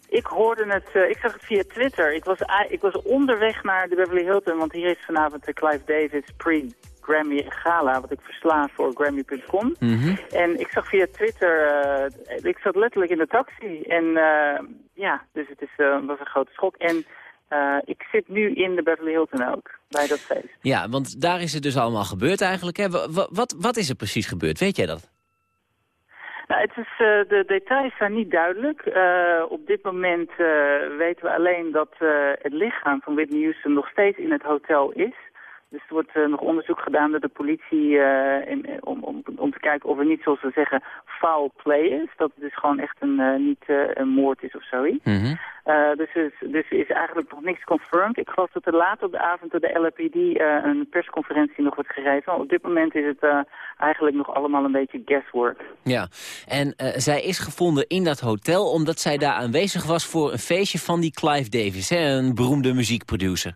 Ik hoorde het, ik zag het via Twitter. Ik was, ik was onderweg naar de Beverly Hilton, want hier is vanavond de Clive Davis pre- Grammy Gala, wat ik versla voor Grammy.com. Mhm. En ik zag via Twitter, eh, ik zat letterlijk in de taxi. En eh, ja, dus het is, eh, was een grote schok. En ik zit nu in de Beverly Hilton ook, bij dat feest. Ja, want daar is het dus allemaal gebeurd eigenlijk. Hè? Wa- wa- Wat, wat is er precies gebeurd? Weet jij dat? Nou, het is, de details zijn niet duidelijk. Op dit moment weten we alleen dat het lichaam van Whitney Houston nog steeds in het hotel is. Dus er wordt eh, nog onderzoek gedaan door de politie eh, in, om, om, om te kijken of er niet, zoals ze zeggen, foul play is. Dat het dus gewoon echt een, eh, niet eh, een moord is of zoiets. Mhm. Eh, dus, is, dus is eigenlijk nog niks confirmed. Ik geloof dat er later op de avond door de LAPD eh, een persconferentie nog wordt gegeven. Maar op dit moment is het eh, eigenlijk nog allemaal een beetje guesswork. Ja, en eh, zij is gevonden in dat hotel omdat zij daar aanwezig was voor een feestje van die Clive Davis, hè, een beroemde muziekproducer.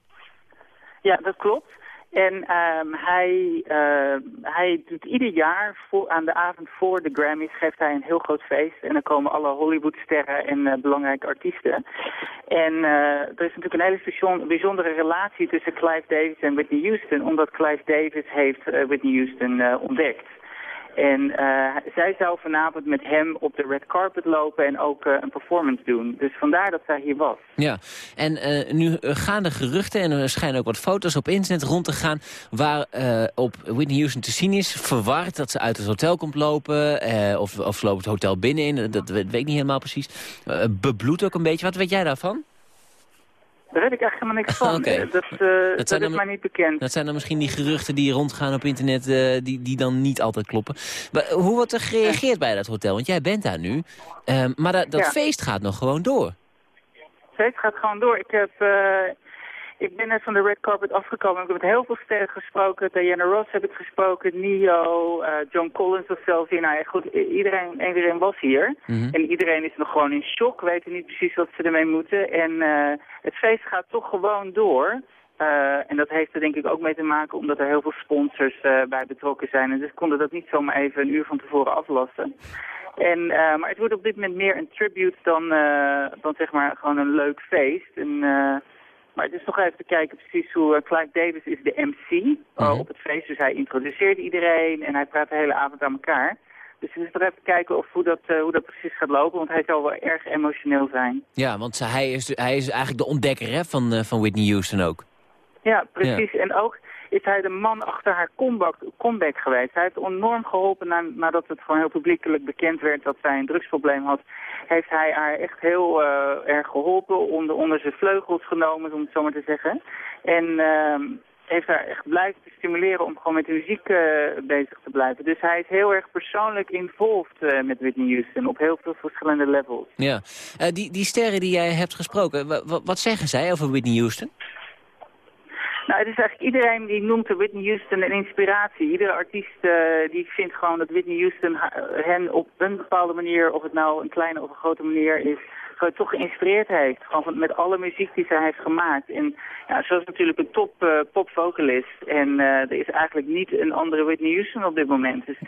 Ja, dat klopt. En ehm, hij, eh, hij doet ieder jaar voor, aan de avond voor de Grammys geeft hij een heel groot feest. En dan komen alle Hollywoodsterren en eh, belangrijke artiesten. En eh, er is natuurlijk een hele bijzon- bijzondere relatie tussen Clive Davis en Whitney Houston. Omdat Clive Davis heeft eh, Whitney Houston ontdekt. En eh, zij zou vanavond met hem op de red carpet lopen en ook eh, een performance doen. Dus vandaar dat zij hier was. Ja, en eh, nu gaan de geruchten en er schijnen ook wat foto's op internet rond te gaan... waar op Whitney Houston te zien is, verward dat ze uit het hotel komt lopen... of, of loopt het hotel binnenin, dat weet, ik niet helemaal precies. Bebloed ook een beetje. Wat weet jij daarvan? Daar weet ik echt helemaal niks van. Dat, eh, dat, is dan- mij niet bekend. Dat zijn dan misschien die geruchten die rondgaan op internet... eh, die, die dan niet altijd kloppen. Maar hoe wordt er gereageerd bij dat hotel? Want jij bent daar nu. Ehm, maar dat, dat Ja. feest gaat nog gewoon door. Het gaat gewoon door. Ik, heb, eh, ik ben net van de red carpet afgekomen. Ik heb met heel veel sterren gesproken. Diana Ross heb ik gesproken. Nio, eh, John Collins was zelfs hier. Nou ja, goed, iedereen, iedereen was hier. Mhm. En iedereen is nog gewoon in shock. Weten niet precies wat ze ermee moeten. En eh, het feest gaat toch gewoon door. Eh, en dat heeft er denk ik ook mee te maken omdat er heel veel sponsors bij betrokken zijn. En dus konden dat niet zomaar even een uur van tevoren aflassen. En, maar het wordt op dit moment meer een tribute dan, dan zeg maar gewoon een leuk feest. En, eh, maar het is nog even te kijken precies hoe eh, Clive Davis is de MC eh, op het feest. Dus hij introduceert iedereen en hij praat de hele avond aan elkaar. Dus het is nog even kijken of hoe dat, eh, hoe dat precies gaat lopen, want hij zal wel erg emotioneel zijn. Ja, want hij is, hij is eigenlijk de ontdekker hè, van, eh, van Whitney Houston ook. Ja, precies. En ook is hij de man achter haar comeback, comeback geweest. Hij heeft enorm geholpen na, nadat het gewoon heel publiekelijk bekend werd dat zij een drugsprobleem had. Heeft hij haar echt heel eh, erg geholpen, onder, onder zijn vleugels genomen, om het zo maar te zeggen. En ehm, heeft haar echt blijven te stimuleren om gewoon met de muziek eh, bezig te blijven. Dus hij is heel erg persoonlijk involved eh, met Whitney Houston op heel veel verschillende levels. Ja. Die, die sterren die jij hebt gesproken, wa- wa- wat zeggen zij over Whitney Houston? Nou, het is eigenlijk iedereen die noemt Whitney Houston een inspiratie. Iedere artiest eh, die vindt gewoon dat Whitney Houston hen op een bepaalde manier, of het nou een kleine of een grote manier is, gewoon toch geïnspireerd heeft. Gewoon van, met alle muziek die zij heeft gemaakt. En ja, ze was natuurlijk een top eh, popvocalist. En eh, er is eigenlijk niet een andere Whitney Houston op dit moment. Dus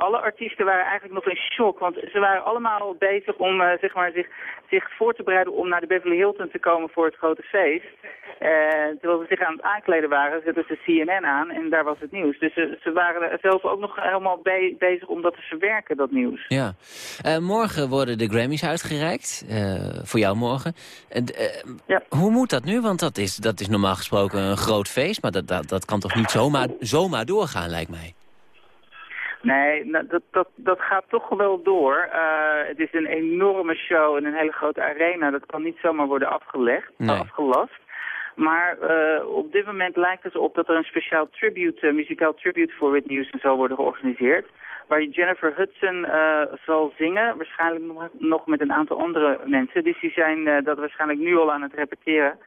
alle artiesten waren eigenlijk nog in shock, want ze waren allemaal bezig om eh, zeg maar, zich, zich voor te bereiden om naar de Beverly Hilton te komen voor het grote feest. Eh, terwijl ze zich aan het aankleden waren, zetten ze CNN aan en daar was het nieuws. Dus ze, ze waren zelf ook nog helemaal be- bezig om dat te verwerken, dat nieuws. Ja. Eh, morgen worden de Grammys uitgereikt. voor jou morgen. En, eh, Hoe moet dat nu? Want dat is, dat is normaal gesproken een groot feest. Maar dat, dat, dat kan toch niet zomaar, zomaar doorgaan, lijkt mij. Nee, nou, dat, dat, dat gaat toch wel door. Eh, het is een enorme show in een hele grote arena. Dat kan niet zomaar worden afgelegd, Nee. afgelast. Maar eh, op dit moment lijkt het erop dat er een speciaal tribute, eh, muzikaal tribute voor Whitney Houston zal worden georganiseerd. Waar Jennifer Hudson zal zingen, waarschijnlijk nog, met een aantal andere mensen. Dus die zijn dat waarschijnlijk nu al aan het repeteren.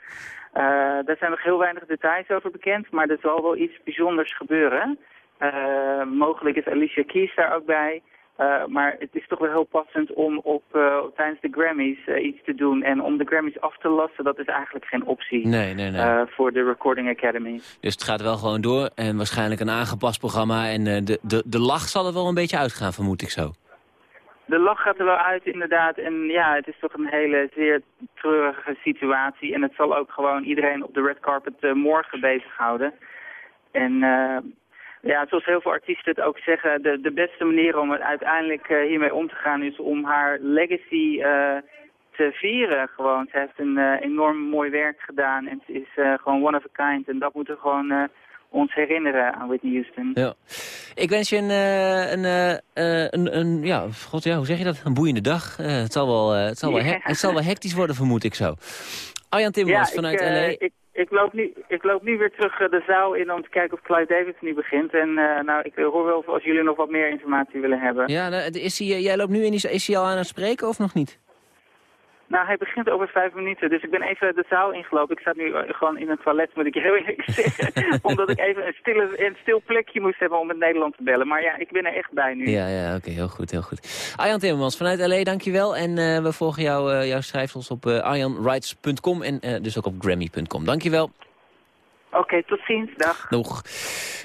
Daar zijn nog heel weinig details over bekend, maar er zal wel iets bijzonders gebeuren. Eh, mogelijk is Alicia Keys daar ook bij. Eh, maar het is toch wel heel passend om op, eh, tijdens de Grammys iets te doen. En om de Grammys af te lassen, dat is eigenlijk geen optie Nee, nee, nee. voor de Recording Academy. Dus het gaat wel gewoon door. En waarschijnlijk een aangepast programma. En de, de, de lach zal er wel een beetje uitgaan, vermoed ik zo. De lach gaat er wel uit, inderdaad. En ja, het is toch een hele zeer treurige situatie. En het zal ook gewoon iedereen op de red carpet morgen bezighouden. En ja, zoals heel veel artiesten het ook zeggen, de, de beste manier om er uiteindelijk eh, hiermee om te gaan is om haar legacy eh, te vieren. Gewoon. Ze heeft een eh, enorm mooi werk gedaan en ze is gewoon one of a kind. En dat moeten we gewoon ons herinneren aan Whitney Houston. Ja. Ik wens je een, een, een, een, ja, god, ja, hoe zeg je dat? Een boeiende dag. Het, zal wel, het, zal wel Ja. het zal wel hectisch worden, vermoed ik zo. Arjan Timmermans vanuit LA. Ik, ik, loop nu, ik loop nu weer terug eh, de zaal in om te kijken of Clive Davis nu begint. En eh, nou, ik hoor wel of als jullie nog wat meer informatie willen hebben. Ja, nou, is hij, jij loopt nu in die, is hij al aan het spreken of nog niet? Nou, hij begint over vijf minuten, dus ik ben even de zaal ingelopen. Ik sta nu eh, gewoon in een toilet, moet ik heel eerlijk zeggen. omdat ik even een, stille, een stil plekje moest hebben om met Nederland te bellen. Maar ja, ik ben er echt bij nu. Ja, ja oké, heel goed, heel goed. Arjan Timmermans vanuit LA, dankjewel. En eh, we volgen eh, jouw schrijfsels op arjanwrites.com en dus ook op grammy.com. Dankjewel. Oké, tot ziens. Dag. Nog.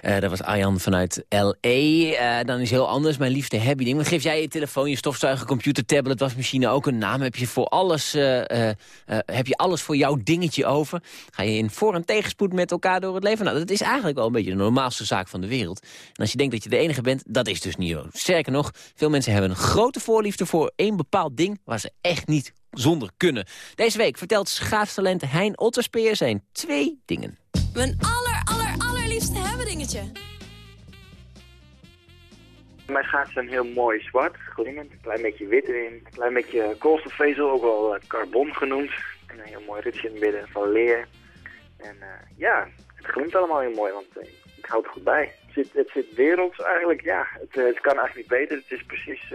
Eh, dat was Arjan vanuit L.A. Eh, dan is heel anders, mijn liefste happy ding. Wat geef jij je telefoon, je stofzuiger, computer, tablet, wasmachine ook een naam? Heb je voor alles, eh, heb je alles voor jouw dingetje over? Ga je in voor- en tegenspoed met elkaar door het leven? Nou, dat is eigenlijk wel een beetje de normaalste zaak van de wereld. En als je denkt dat je de enige bent, dat is dus niet zo. Sterker nog, veel mensen hebben een grote voorliefde voor één bepaald ding... waar ze echt niet zonder kunnen. Deze week vertelt schaatstalent Hein Otterspeer zijn twee dingen. Mijn aller, aller, allerliefste hebben dingetje. Mijn schaatsen zijn heel mooi zwart, glimmend, een klein beetje wit erin, een klein beetje koolstofvezel, ook wel eh, carbon genoemd. En een heel mooi ritsje in het midden van leer. En eh, ja, het glimt allemaal heel mooi, want eh, ik hou er goed bij. Het zit, het zit werelds eigenlijk, ja, het, het kan eigenlijk niet beter. Het is precies,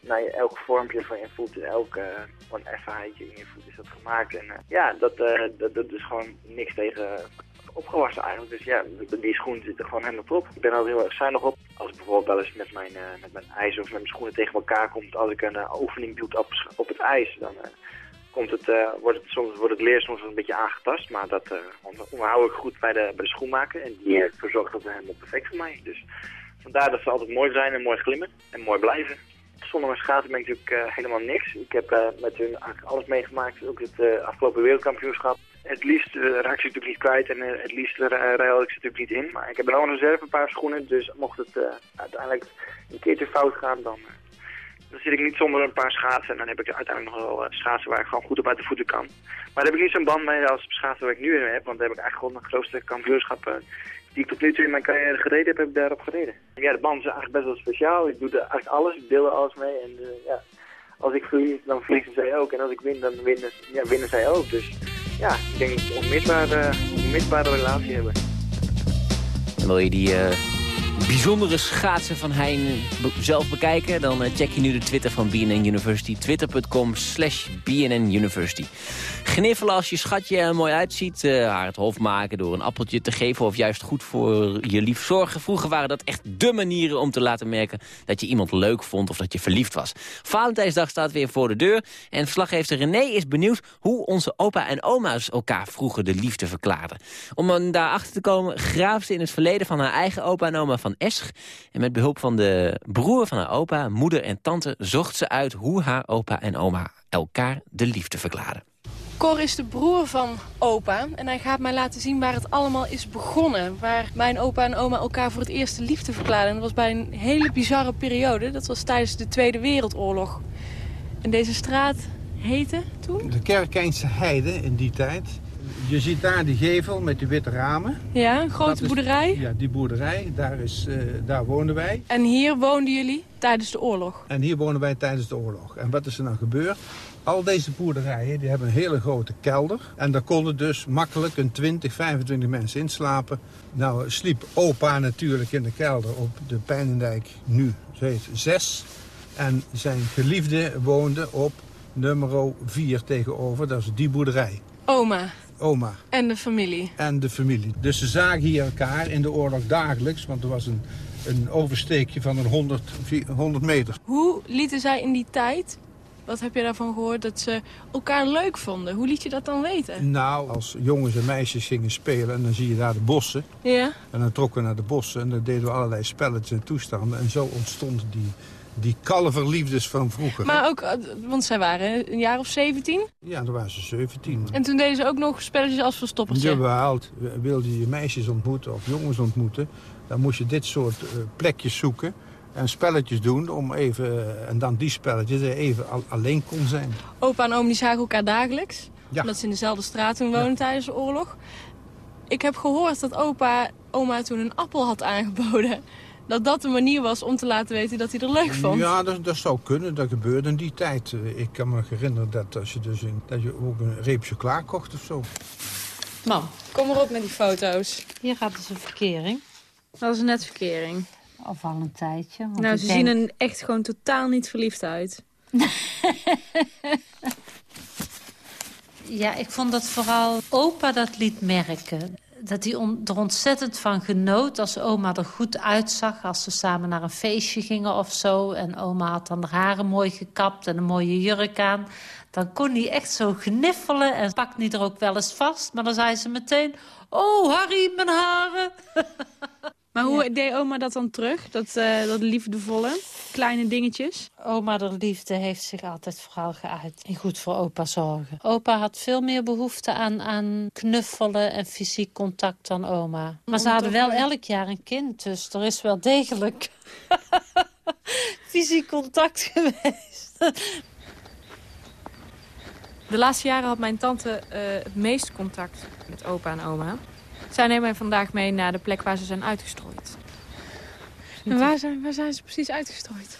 ja, elk vormpje van je voet, elk uh, een in je voet is dat gemaakt. En ja, dat, dat, dat is gewoon niks tegen opgewassen eigenlijk. Dus ja, die schoen zit er gewoon helemaal top. Ik ben er heel erg zuinig op. Als ik bijvoorbeeld wel eens met mijn, uh, met mijn ijs of met mijn schoenen tegen elkaar komt, als ik een uh, oefening doe op, op het ijs, dan uh, komt het, wordt het, soms, wordt het leer soms een beetje aangetast. Maar dat onderhoud ik goed bij de, bij de schoenmaker en die verzorgt dat helemaal perfect voor mij. Dus vandaar dat ze altijd mooi zijn en mooi glimmen en mooi blijven. Zonder mijn schaatsen ben ik natuurlijk helemaal niks. Ik heb met hun eigenlijk alles meegemaakt, ook het afgelopen wereldkampioenschap het liefst uh, raak ik ze natuurlijk niet kwijt en uh, het liefst uh, ik ze natuurlijk niet in. Maar ik heb wel een reserve een paar schoenen, dus mocht het uiteindelijk een keertje fout gaan, dan, dan zit ik niet zonder een paar schaatsen. En dan heb ik uiteindelijk nog wel schaatsen waar ik gewoon goed op uit de voeten kan. Maar daar heb ik niet zo'n band mee als schaatsen waar ik nu in heb, want daar heb ik eigenlijk gewoon de grootste kampioenschappen die ik tot nu toe in mijn carrière gereden heb, heb ik daarop gereden. Ja, de band is eigenlijk best wel speciaal. Ik doe er eigenlijk alles, ik deel er alles mee en ja, als ik verlies, dan verliezen zij ook. En als ik win, dan winnen, ja, winnen zij ook. Dus ja, ik denk een onmisbare, onmisbare relatie hebben. En wil je die uh, bijzondere schaatsen van Hein zelf bekijken? Dan uh, check je nu de Twitter van BNN University. Twitter.com slash BNN University. Gniffelen als je schatje er mooi uitziet. Uh, haar het hoofd maken door een appeltje te geven. Of juist goed voor je lief zorgen. Vroeger waren dat echt de manieren om te laten merken dat je iemand leuk vond of dat je verliefd was. Valentijnsdag staat weer voor de deur. En verslaggever René is benieuwd hoe onze opa en oma's elkaar vroeger de liefde verklaarden. Om daarachter te komen graaft ze in het verleden van haar eigen opa en oma van Esch. En met behulp van de broer van haar opa, moeder en tante zocht ze uit hoe haar opa en oma elkaar de liefde verklaarden. Cor is de broer van opa en hij gaat mij laten zien waar het allemaal is begonnen. Waar mijn opa en oma elkaar voor het eerst de liefde verklaarden. En dat was bij een hele bizarre periode. Dat was tijdens de Tweede Wereldoorlog. En deze straat heette toen? De Kerkijnse Heide in die tijd. Je ziet daar die gevel met die witte ramen. Ja, een grote is, boerderij. Ja, die boerderij, daar, is, uh, daar woonden wij. En hier woonden jullie tijdens de oorlog? En hier wonen wij tijdens de oorlog. En wat is er nou gebeurd? Al deze boerderijen die hebben een hele grote kelder. En daar konden dus makkelijk een 20, 25 mensen in slapen. Nou sliep opa natuurlijk in de kelder op de Pijnendijk, nu heet 6. En zijn geliefde woonde op nummer 4 tegenover, dat is die boerderij. Oma? Oma. En de familie? En de familie. Dus ze zagen hier elkaar in de oorlog dagelijks, want er was een, een oversteekje van een 100, 100 meter. Hoe lieten zij in die tijd wat heb je daarvan gehoord? Dat ze elkaar leuk vonden. Hoe liet je dat dan weten? Nou, als jongens en meisjes gingen spelen en dan zie je daar de bossen. Ja. En dan trokken we naar de bossen en dan deden we allerlei spelletjes en toestanden. En zo ontstond die, Die kalverliefdes van vroeger. Maar ook, eh, want zij waren een jaar of 17. Ja, dan waren ze 17. En toen deden ze ook nog spelletjes als verstoppertje. Jawel, wilde je meisjes ontmoeten of jongens ontmoeten... dan moest je dit soort eh, plekjes zoeken en spelletjes doen... om even, en dan die spelletjes even al- alleen kon zijn. Opa en oom die zagen elkaar dagelijks. Ja. Omdat ze in dezelfde straat toen woonden tijdens de oorlog. Ik heb gehoord dat opa oma toen een appel had aangeboden. Dat dat de manier was om te laten weten dat hij er leuk vond. Ja, dat, dat zou kunnen. Dat gebeurde in die tijd. Ik kan me herinneren dat, als je, dus in, dat je ook een reep chocola kocht of zo. Mam, kom maar op met die foto's. Hier gaat dus een verkering. Dat is net verkering. Of al een tijdje. want Nou, ze denk- zien er echt gewoon totaal niet verliefd uit. Ja, ik vond dat vooral opa dat liet merken. Dat hij er ontzettend van genoot als oma er goed uitzag... als ze samen naar een feestje gingen of zo. En oma had dan haar haren mooi gekapt en een mooie jurk aan. Dan kon hij echt zo gniffelen en pakte hij er ook wel eens vast. Maar dan zei ze meteen... Oh, Harry, mijn haren. Maar hoe deed oma dat dan terug? Dat, eh, dat liefdevolle, kleine dingetjes? Oma de liefde heeft zich altijd vooral geuit in goed voor opa zorgen. Opa had veel meer behoefte aan, aan knuffelen en fysiek contact dan oma. Maar ze hadden wel elk jaar een kind, dus er is wel degelijk fysiek contact geweest. De laatste jaren had mijn tante eh, het meest contact met opa en oma. Zij nemen mij vandaag mee naar de plek waar ze zijn uitgestrooid. En waar zijn, waar zijn ze precies uitgestrooid?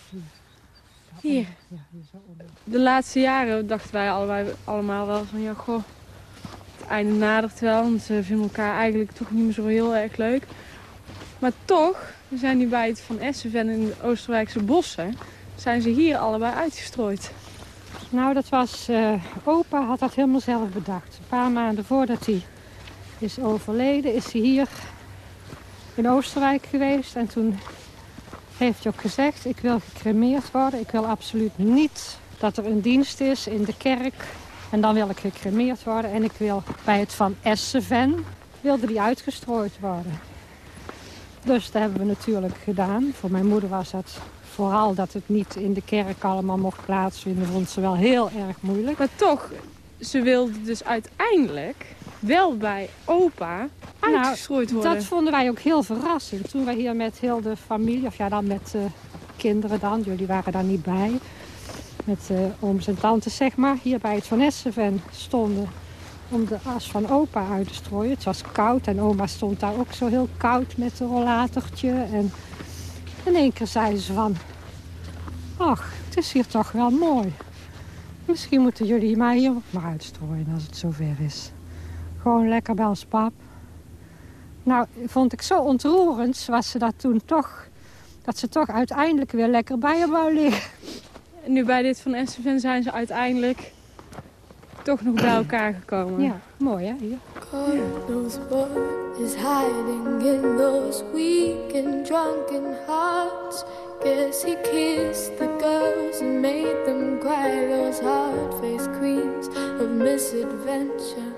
Hier. De laatste jaren dachten wij allebei, allemaal wel van... ja, goh, het einde nadert wel. Want ze vinden elkaar eigenlijk toch niet meer zo heel erg leuk. Maar toch, we zijn nu bij het Van Essenven in de Oostenrijkse bossen... zijn ze hier allebei uitgestrooid. Nou, dat was... eh, opa had dat helemaal zelf bedacht. Een paar maanden voordat hij is overleden, is hij hier in Oostenrijk geweest. En toen heeft hij ook gezegd, ik wil gecremeerd worden. Ik wil absoluut niet dat er een dienst is in de kerk. En dan wil ik gecremeerd worden. En ik wil bij het Van Esseven, wilde die uitgestrooid worden. Dus dat hebben we natuurlijk gedaan. Voor mijn moeder was dat vooral dat het niet in de kerk allemaal mocht plaatsvinden. Vond ze wel heel erg moeilijk. Maar toch, ze wilde dus uiteindelijk wel bij opa uitgestrooid worden. Nou, Dat vonden wij ook heel verrassend. Toen wij hier met heel de familie, of ja dan met de kinderen dan, jullie waren daar niet bij. Met uh, ooms en tantes zeg maar, hier bij het Van Esseven stonden om de as van opa uit te strooien. Het was koud en oma stond daar ook zo heel koud met een rollatortje. En in één keer zeiden ze van, ach, het is hier toch wel mooi. Misschien moeten jullie mij hier maar uitstrooien als het zover is. Gewoon lekker bij ons pap. Nou, vond ik zo ontroerend, was ze dat toen toch... dat ze toch uiteindelijk weer lekker bij je wou liggen. En nu bij dit van Esseven zijn ze uiteindelijk toch nog bij elkaar gekomen. Ja, mooi hè, hier. God knows what is hiding in those weak and drunken hearts. Guess he kissed the girls and made them cry. Those hard-faced queens of misadventure.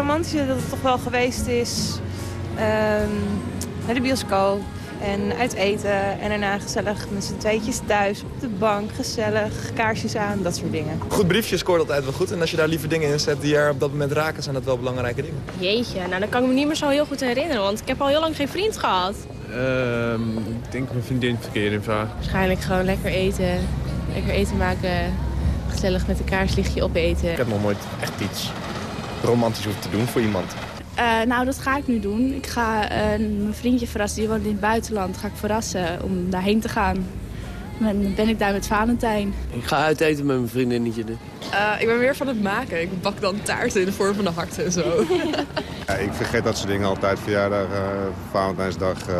romantische dat het toch wel geweest is... ehm, naar de bioscoop en uit eten. En daarna gezellig met z'n tweetjes thuis op de bank. Gezellig, kaarsjes aan, dat soort dingen. Goed briefje scoort altijd wel goed. En als je daar lieve dingen in zet die er op dat moment raken, zijn dat wel belangrijke dingen. Jeetje, nou dan kan ik me niet meer zo heel goed herinneren, want ik heb al heel lang geen vriend gehad. Ehm, ik denk mijn vriendin verkeerd in vraag. Waarschijnlijk gewoon lekker eten, lekker eten maken, gezellig met een kaarslichtje opeten. Ik heb nog nooit echt iets romantisch hoeven te doen voor iemand. Eh, nou, dat ga ik nu doen. Ik ga eh, mijn vriendje verrassen, die woont in het buitenland. Ga ik verrassen om daarheen te gaan. En dan ben ik daar met Valentijn. Ik ga uit eten met mijn vriendinnetje. Eh, ik ben meer van het maken. Ik bak dan taarten in de vorm van een hart en zo. Ja, ik vergeet dat soort dingen altijd. Verjaardag, eh, Valentijnsdag. eh,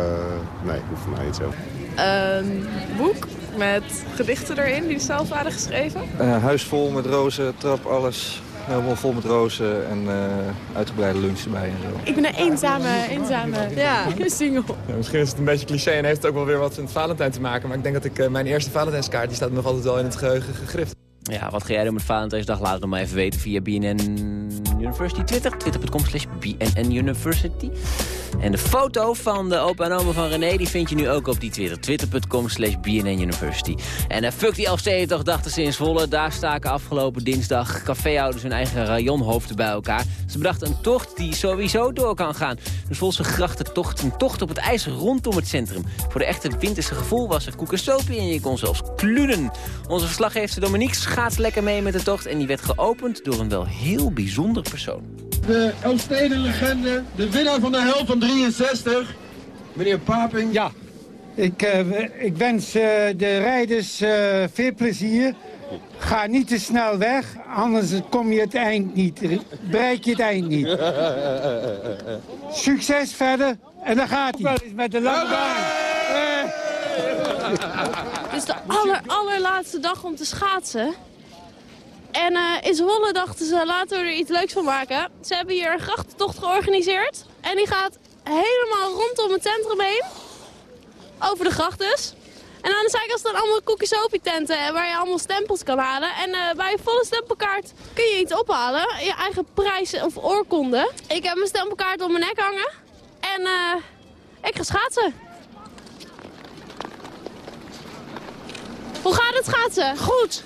nee, hoeft voor mij niet zo. Een boek met gedichten erin die zelf waren geschreven. Eh, huis vol met rozen, trap, alles. Helemaal vol met rozen en eh, uitgebreide lunch erbij en zo. Ik ben een eenzame, eenzame ja, single. Ja, misschien is het een beetje cliché en heeft het ook wel weer wat met Valentijn te maken. Maar ik denk dat ik eh, mijn eerste Valentijnskaart, die staat me nog altijd wel in het geheugen gegrift. Ja, wat ga jij doen met Valentijnsdag? Laat het nog maar even weten via BNN University Twitter. Twitter.com slash BNN University. En de foto van de opa en oma van René, die vind je nu ook op die Twitter. Twitter.com slash BNN University. En uh, fuck die Elfstedentocht dachten ze in Zwolle. Daar staken afgelopen dinsdag caféhouders hun eigen rayonhoofden bij elkaar. Ze bedachten een tocht die sowieso door kan gaan. De Zwolse grachtentocht, een tocht op het ijs rondom het centrum. Voor de echte winterse gevoel was er koekensopie en je kon zelfs klunen. Onze verslaggever Dominique schaats lekker mee met de tocht. En die werd geopend door een wel heel bijzonder persoon. De Elfsteden-legende, de winnaar van de hel van 63, meneer Paping. Ja, ik, eh, ik wens eh, de rijders eh, veel plezier. Ga niet te snel weg, anders kom je het eind niet. Bereik je het eind niet. Succes verder en dan gaat hij. Wel eens met de lange baan. Het is de aller, allerlaatste dag om te schaatsen. En eh, in Zwolle dachten ze, laten we er iets leuks van maken. Ze hebben hier een grachtentocht georganiseerd. En die gaat helemaal rondom het centrum heen. Over de gracht dus. En aan de zijkant staan allemaal koekjesopie tenten waar je allemaal stempels kan halen. En eh, bij een volle stempelkaart kun je iets ophalen. Je eigen prijs of oorkonde. Ik heb mijn stempelkaart om mijn nek hangen. En eh, ik ga schaatsen. Hoe gaat het schaatsen? Goed.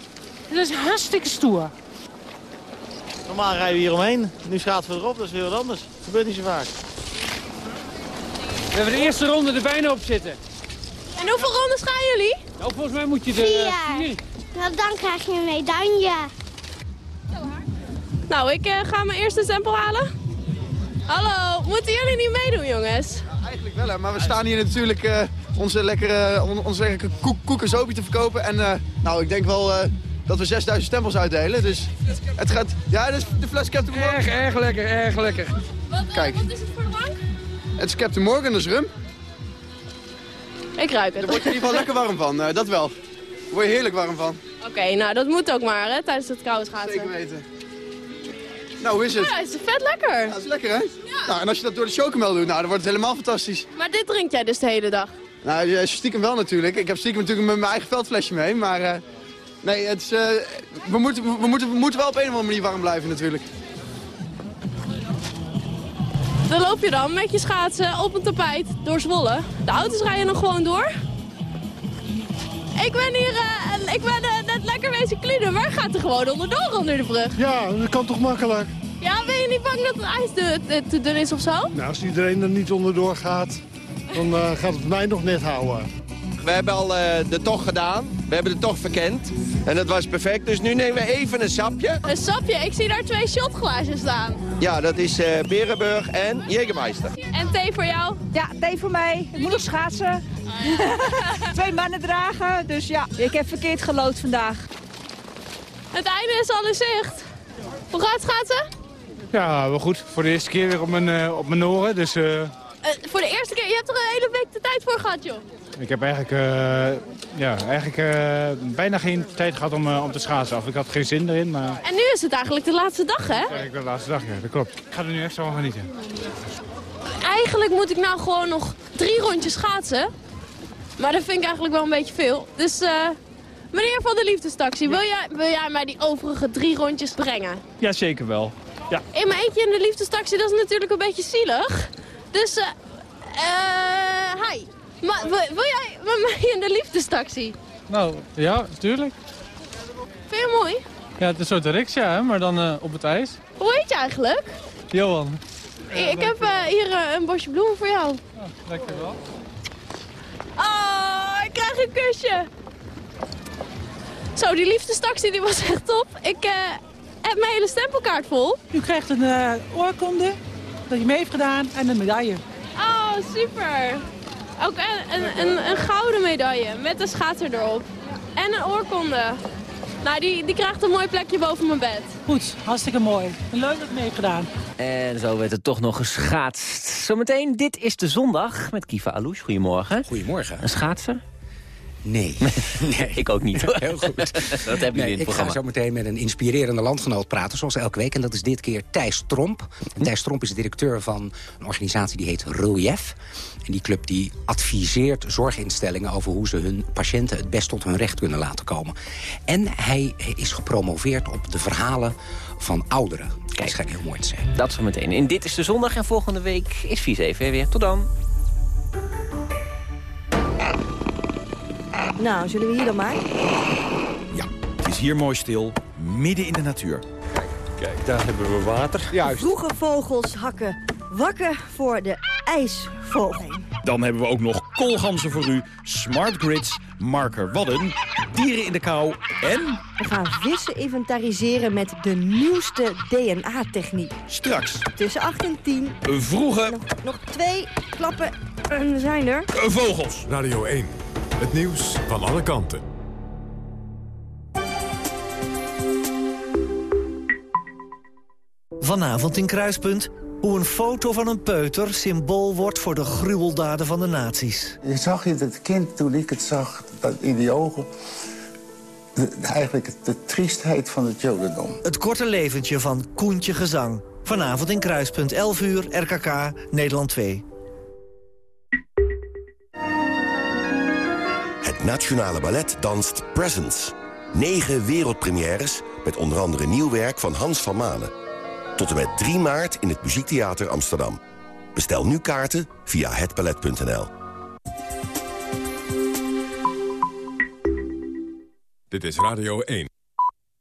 Het is hartstikke stoer. Normaal rijden we hier omheen. Nu schaatsen we erop, dat is weer wat anders. Dat gebeurt niet zo vaak. We hebben de eerste ronde er bijna op zitten. En hoeveel rondes gaan jullie? Nou, volgens mij moet je er eh, vier. Nou, dan krijg je een medaille. Nou, ik eh, ga mijn eerste stempel halen. Hallo, moeten jullie niet meedoen, jongens? Eigenlijk wel, hè, maar we staan hier natuurlijk eh, onze lekkere, on- onze lekkere koek, koekensopie te verkopen. En eh, nou, ik denk wel eh, dat we 6000 stempels uitdelen. Dus het gaat... Ja, dus de fles Captain Morgan. Erg, erg lekker, erg lekker. Kijk. Wat is het voor drank? Het is Captain Morgan, dat is rum. Ik ruik het. Daar word je in ieder geval lekker warm van, eh, dat wel. Daar word je heerlijk warm van. Oké, nou dat moet ook maar, hè, tijdens het koude schaatsen. Zeker weten. Nou, hoe is het? Ja, het is vet lekker. Ja, dat is lekker, hè? Nou, en als je dat door de chocomel doet, nou, dan wordt het helemaal fantastisch. Maar dit drink jij dus de hele dag? Nou, ja, stiekem wel natuurlijk. Ik heb stiekem natuurlijk met mijn eigen veldflesje mee, maar... eh, nee, het is, eh, we, moeten, we, moeten, we moeten wel op een of andere manier warm blijven natuurlijk. Dan loop je dan met je schaatsen op een tapijt door Zwolle. De auto's rijden nog gewoon door. Ik ben hier eh, ik ben, eh, net lekker wezen klunen, maar gaat er gewoon onderdoor onder de brug. Ja, dat kan toch makkelijk? Ja, ben je niet bang dat het ijs te, dun is of zo? Nou, als iedereen er niet onderdoor gaat, dan eh, gaat het mij nog net houden. We hebben al eh, de tocht gedaan. We hebben de tocht verkend. En dat was perfect. Dus nu nemen we even een sapje. Een sapje, ik zie daar twee shotglazen staan. Ja, dat is eh Berenburg en Jägermeister. En thee voor jou? Ja, thee voor mij. Ik moet nog schaatsen. Twee mannen dragen, dus ja, ik heb verkeerd gelood vandaag. Het einde is al in zicht. Hoe gaat het schaatsen? Ja, wel goed. Voor de eerste keer weer op mijn, eh, op mijn oren. Dus eh, Eh, voor de eerste keer, je hebt er een hele week de tijd voor gehad, joh. Ik heb eigenlijk, eh, ja, eigenlijk eh, bijna geen tijd gehad om, eh, om te schaatsen. Of ik had geen zin erin, maar En nu is het eigenlijk de laatste dag, hè? eigenlijk de laatste dag, ja, dat klopt. Ik ga er nu echt zo van genieten. Eigenlijk moet ik nou gewoon nog drie rondjes schaatsen. Maar dat vind ik eigenlijk wel een beetje veel. Dus, eh, meneer van de liefdestaxi, wil, jij, wil jij mij die overige drie rondjes brengen? Ja, zeker wel. Ja. In mijn eentje in de liefdestaxi, dat is natuurlijk een beetje zielig. Dus, eh... eh hi. Maar wil, wil jij met mij in de liefdestaxi? Nou, ja, natuurlijk. Vind je het mooi? Ja, het is een soort riksja, hè, maar dan eh, op het ijs. Hoe heet je eigenlijk? Johan. ik ik heb eh, hier eh, een bosje bloemen voor jou. Lekker wel. Oh, ik krijg een kusje. Zo, die liefdestaxi die was echt top. Ik eh, heb mijn hele stempelkaart vol. U krijgt een uh, oorkonde dat je mee heeft gedaan en een medaille. Oh, super. Ook een, een, een, een gouden medaille met een schater erop. En een oorkonde. Nou, die, die krijgt een mooi plekje boven mijn bed. Goed, hartstikke mooi. Leuk dat je mee hebt gedaan. En zo werd het toch nog geschaatst. Zometeen, dit is de zondag met Kiva Alouche. Goedemorgen. Goedemorgen. Een schaatser? Nee. nee. ik ook niet. Hoor. Heel goed. dat heb je nee, in het ik programma. ga zo meteen met een inspirerende landgenoot praten, zoals elke week. En dat is dit keer Thijs Tromp. En Thijs Tromp is de directeur van een organisatie die heet Relief. En die club die adviseert zorginstellingen over hoe ze hun patiënten het best tot hun recht kunnen laten komen. En hij is gepromoveerd op de verhalen van ouderen. Kijk, dat schijnt heel mooi te zijn. Dat zometeen. In Dit is de zondag en volgende week is 4 weer. Tot dan. Nou, zullen we hier dan maar? Ja, het is hier mooi stil, midden in de natuur. Kijk, daar hebben we water. Juist. Vroege vogels hakken wakker voor de ijsvogel. Dan hebben we ook nog koolganzen voor u, smart grids, marker wadden, dieren in de kou en... We gaan vissen inventariseren met de nieuwste DNA-techniek. Straks. Tussen 8 en 10. Vroege... Nog, nog twee klappen en we zijn er. Vogels. Radio 1. Het nieuws van alle kanten. Vanavond in Kruispunt. Hoe een foto van een peuter symbool wordt voor de gruweldaden van de nazi's. Je zag in het kind, toen ik het zag, dat in die ogen... De, eigenlijk de triestheid van het jodendom. Het korte leventje van Koentje Gezang. Vanavond in Kruispunt, 11 uur, RKK, Nederland 2. Het Nationale Ballet danst Presents. Negen wereldpremières met onder andere nieuw werk van Hans van Manen. Tot en met 3 maart in het Muziektheater Amsterdam. Bestel nu kaarten via hetballet.nl. Dit is Radio 1.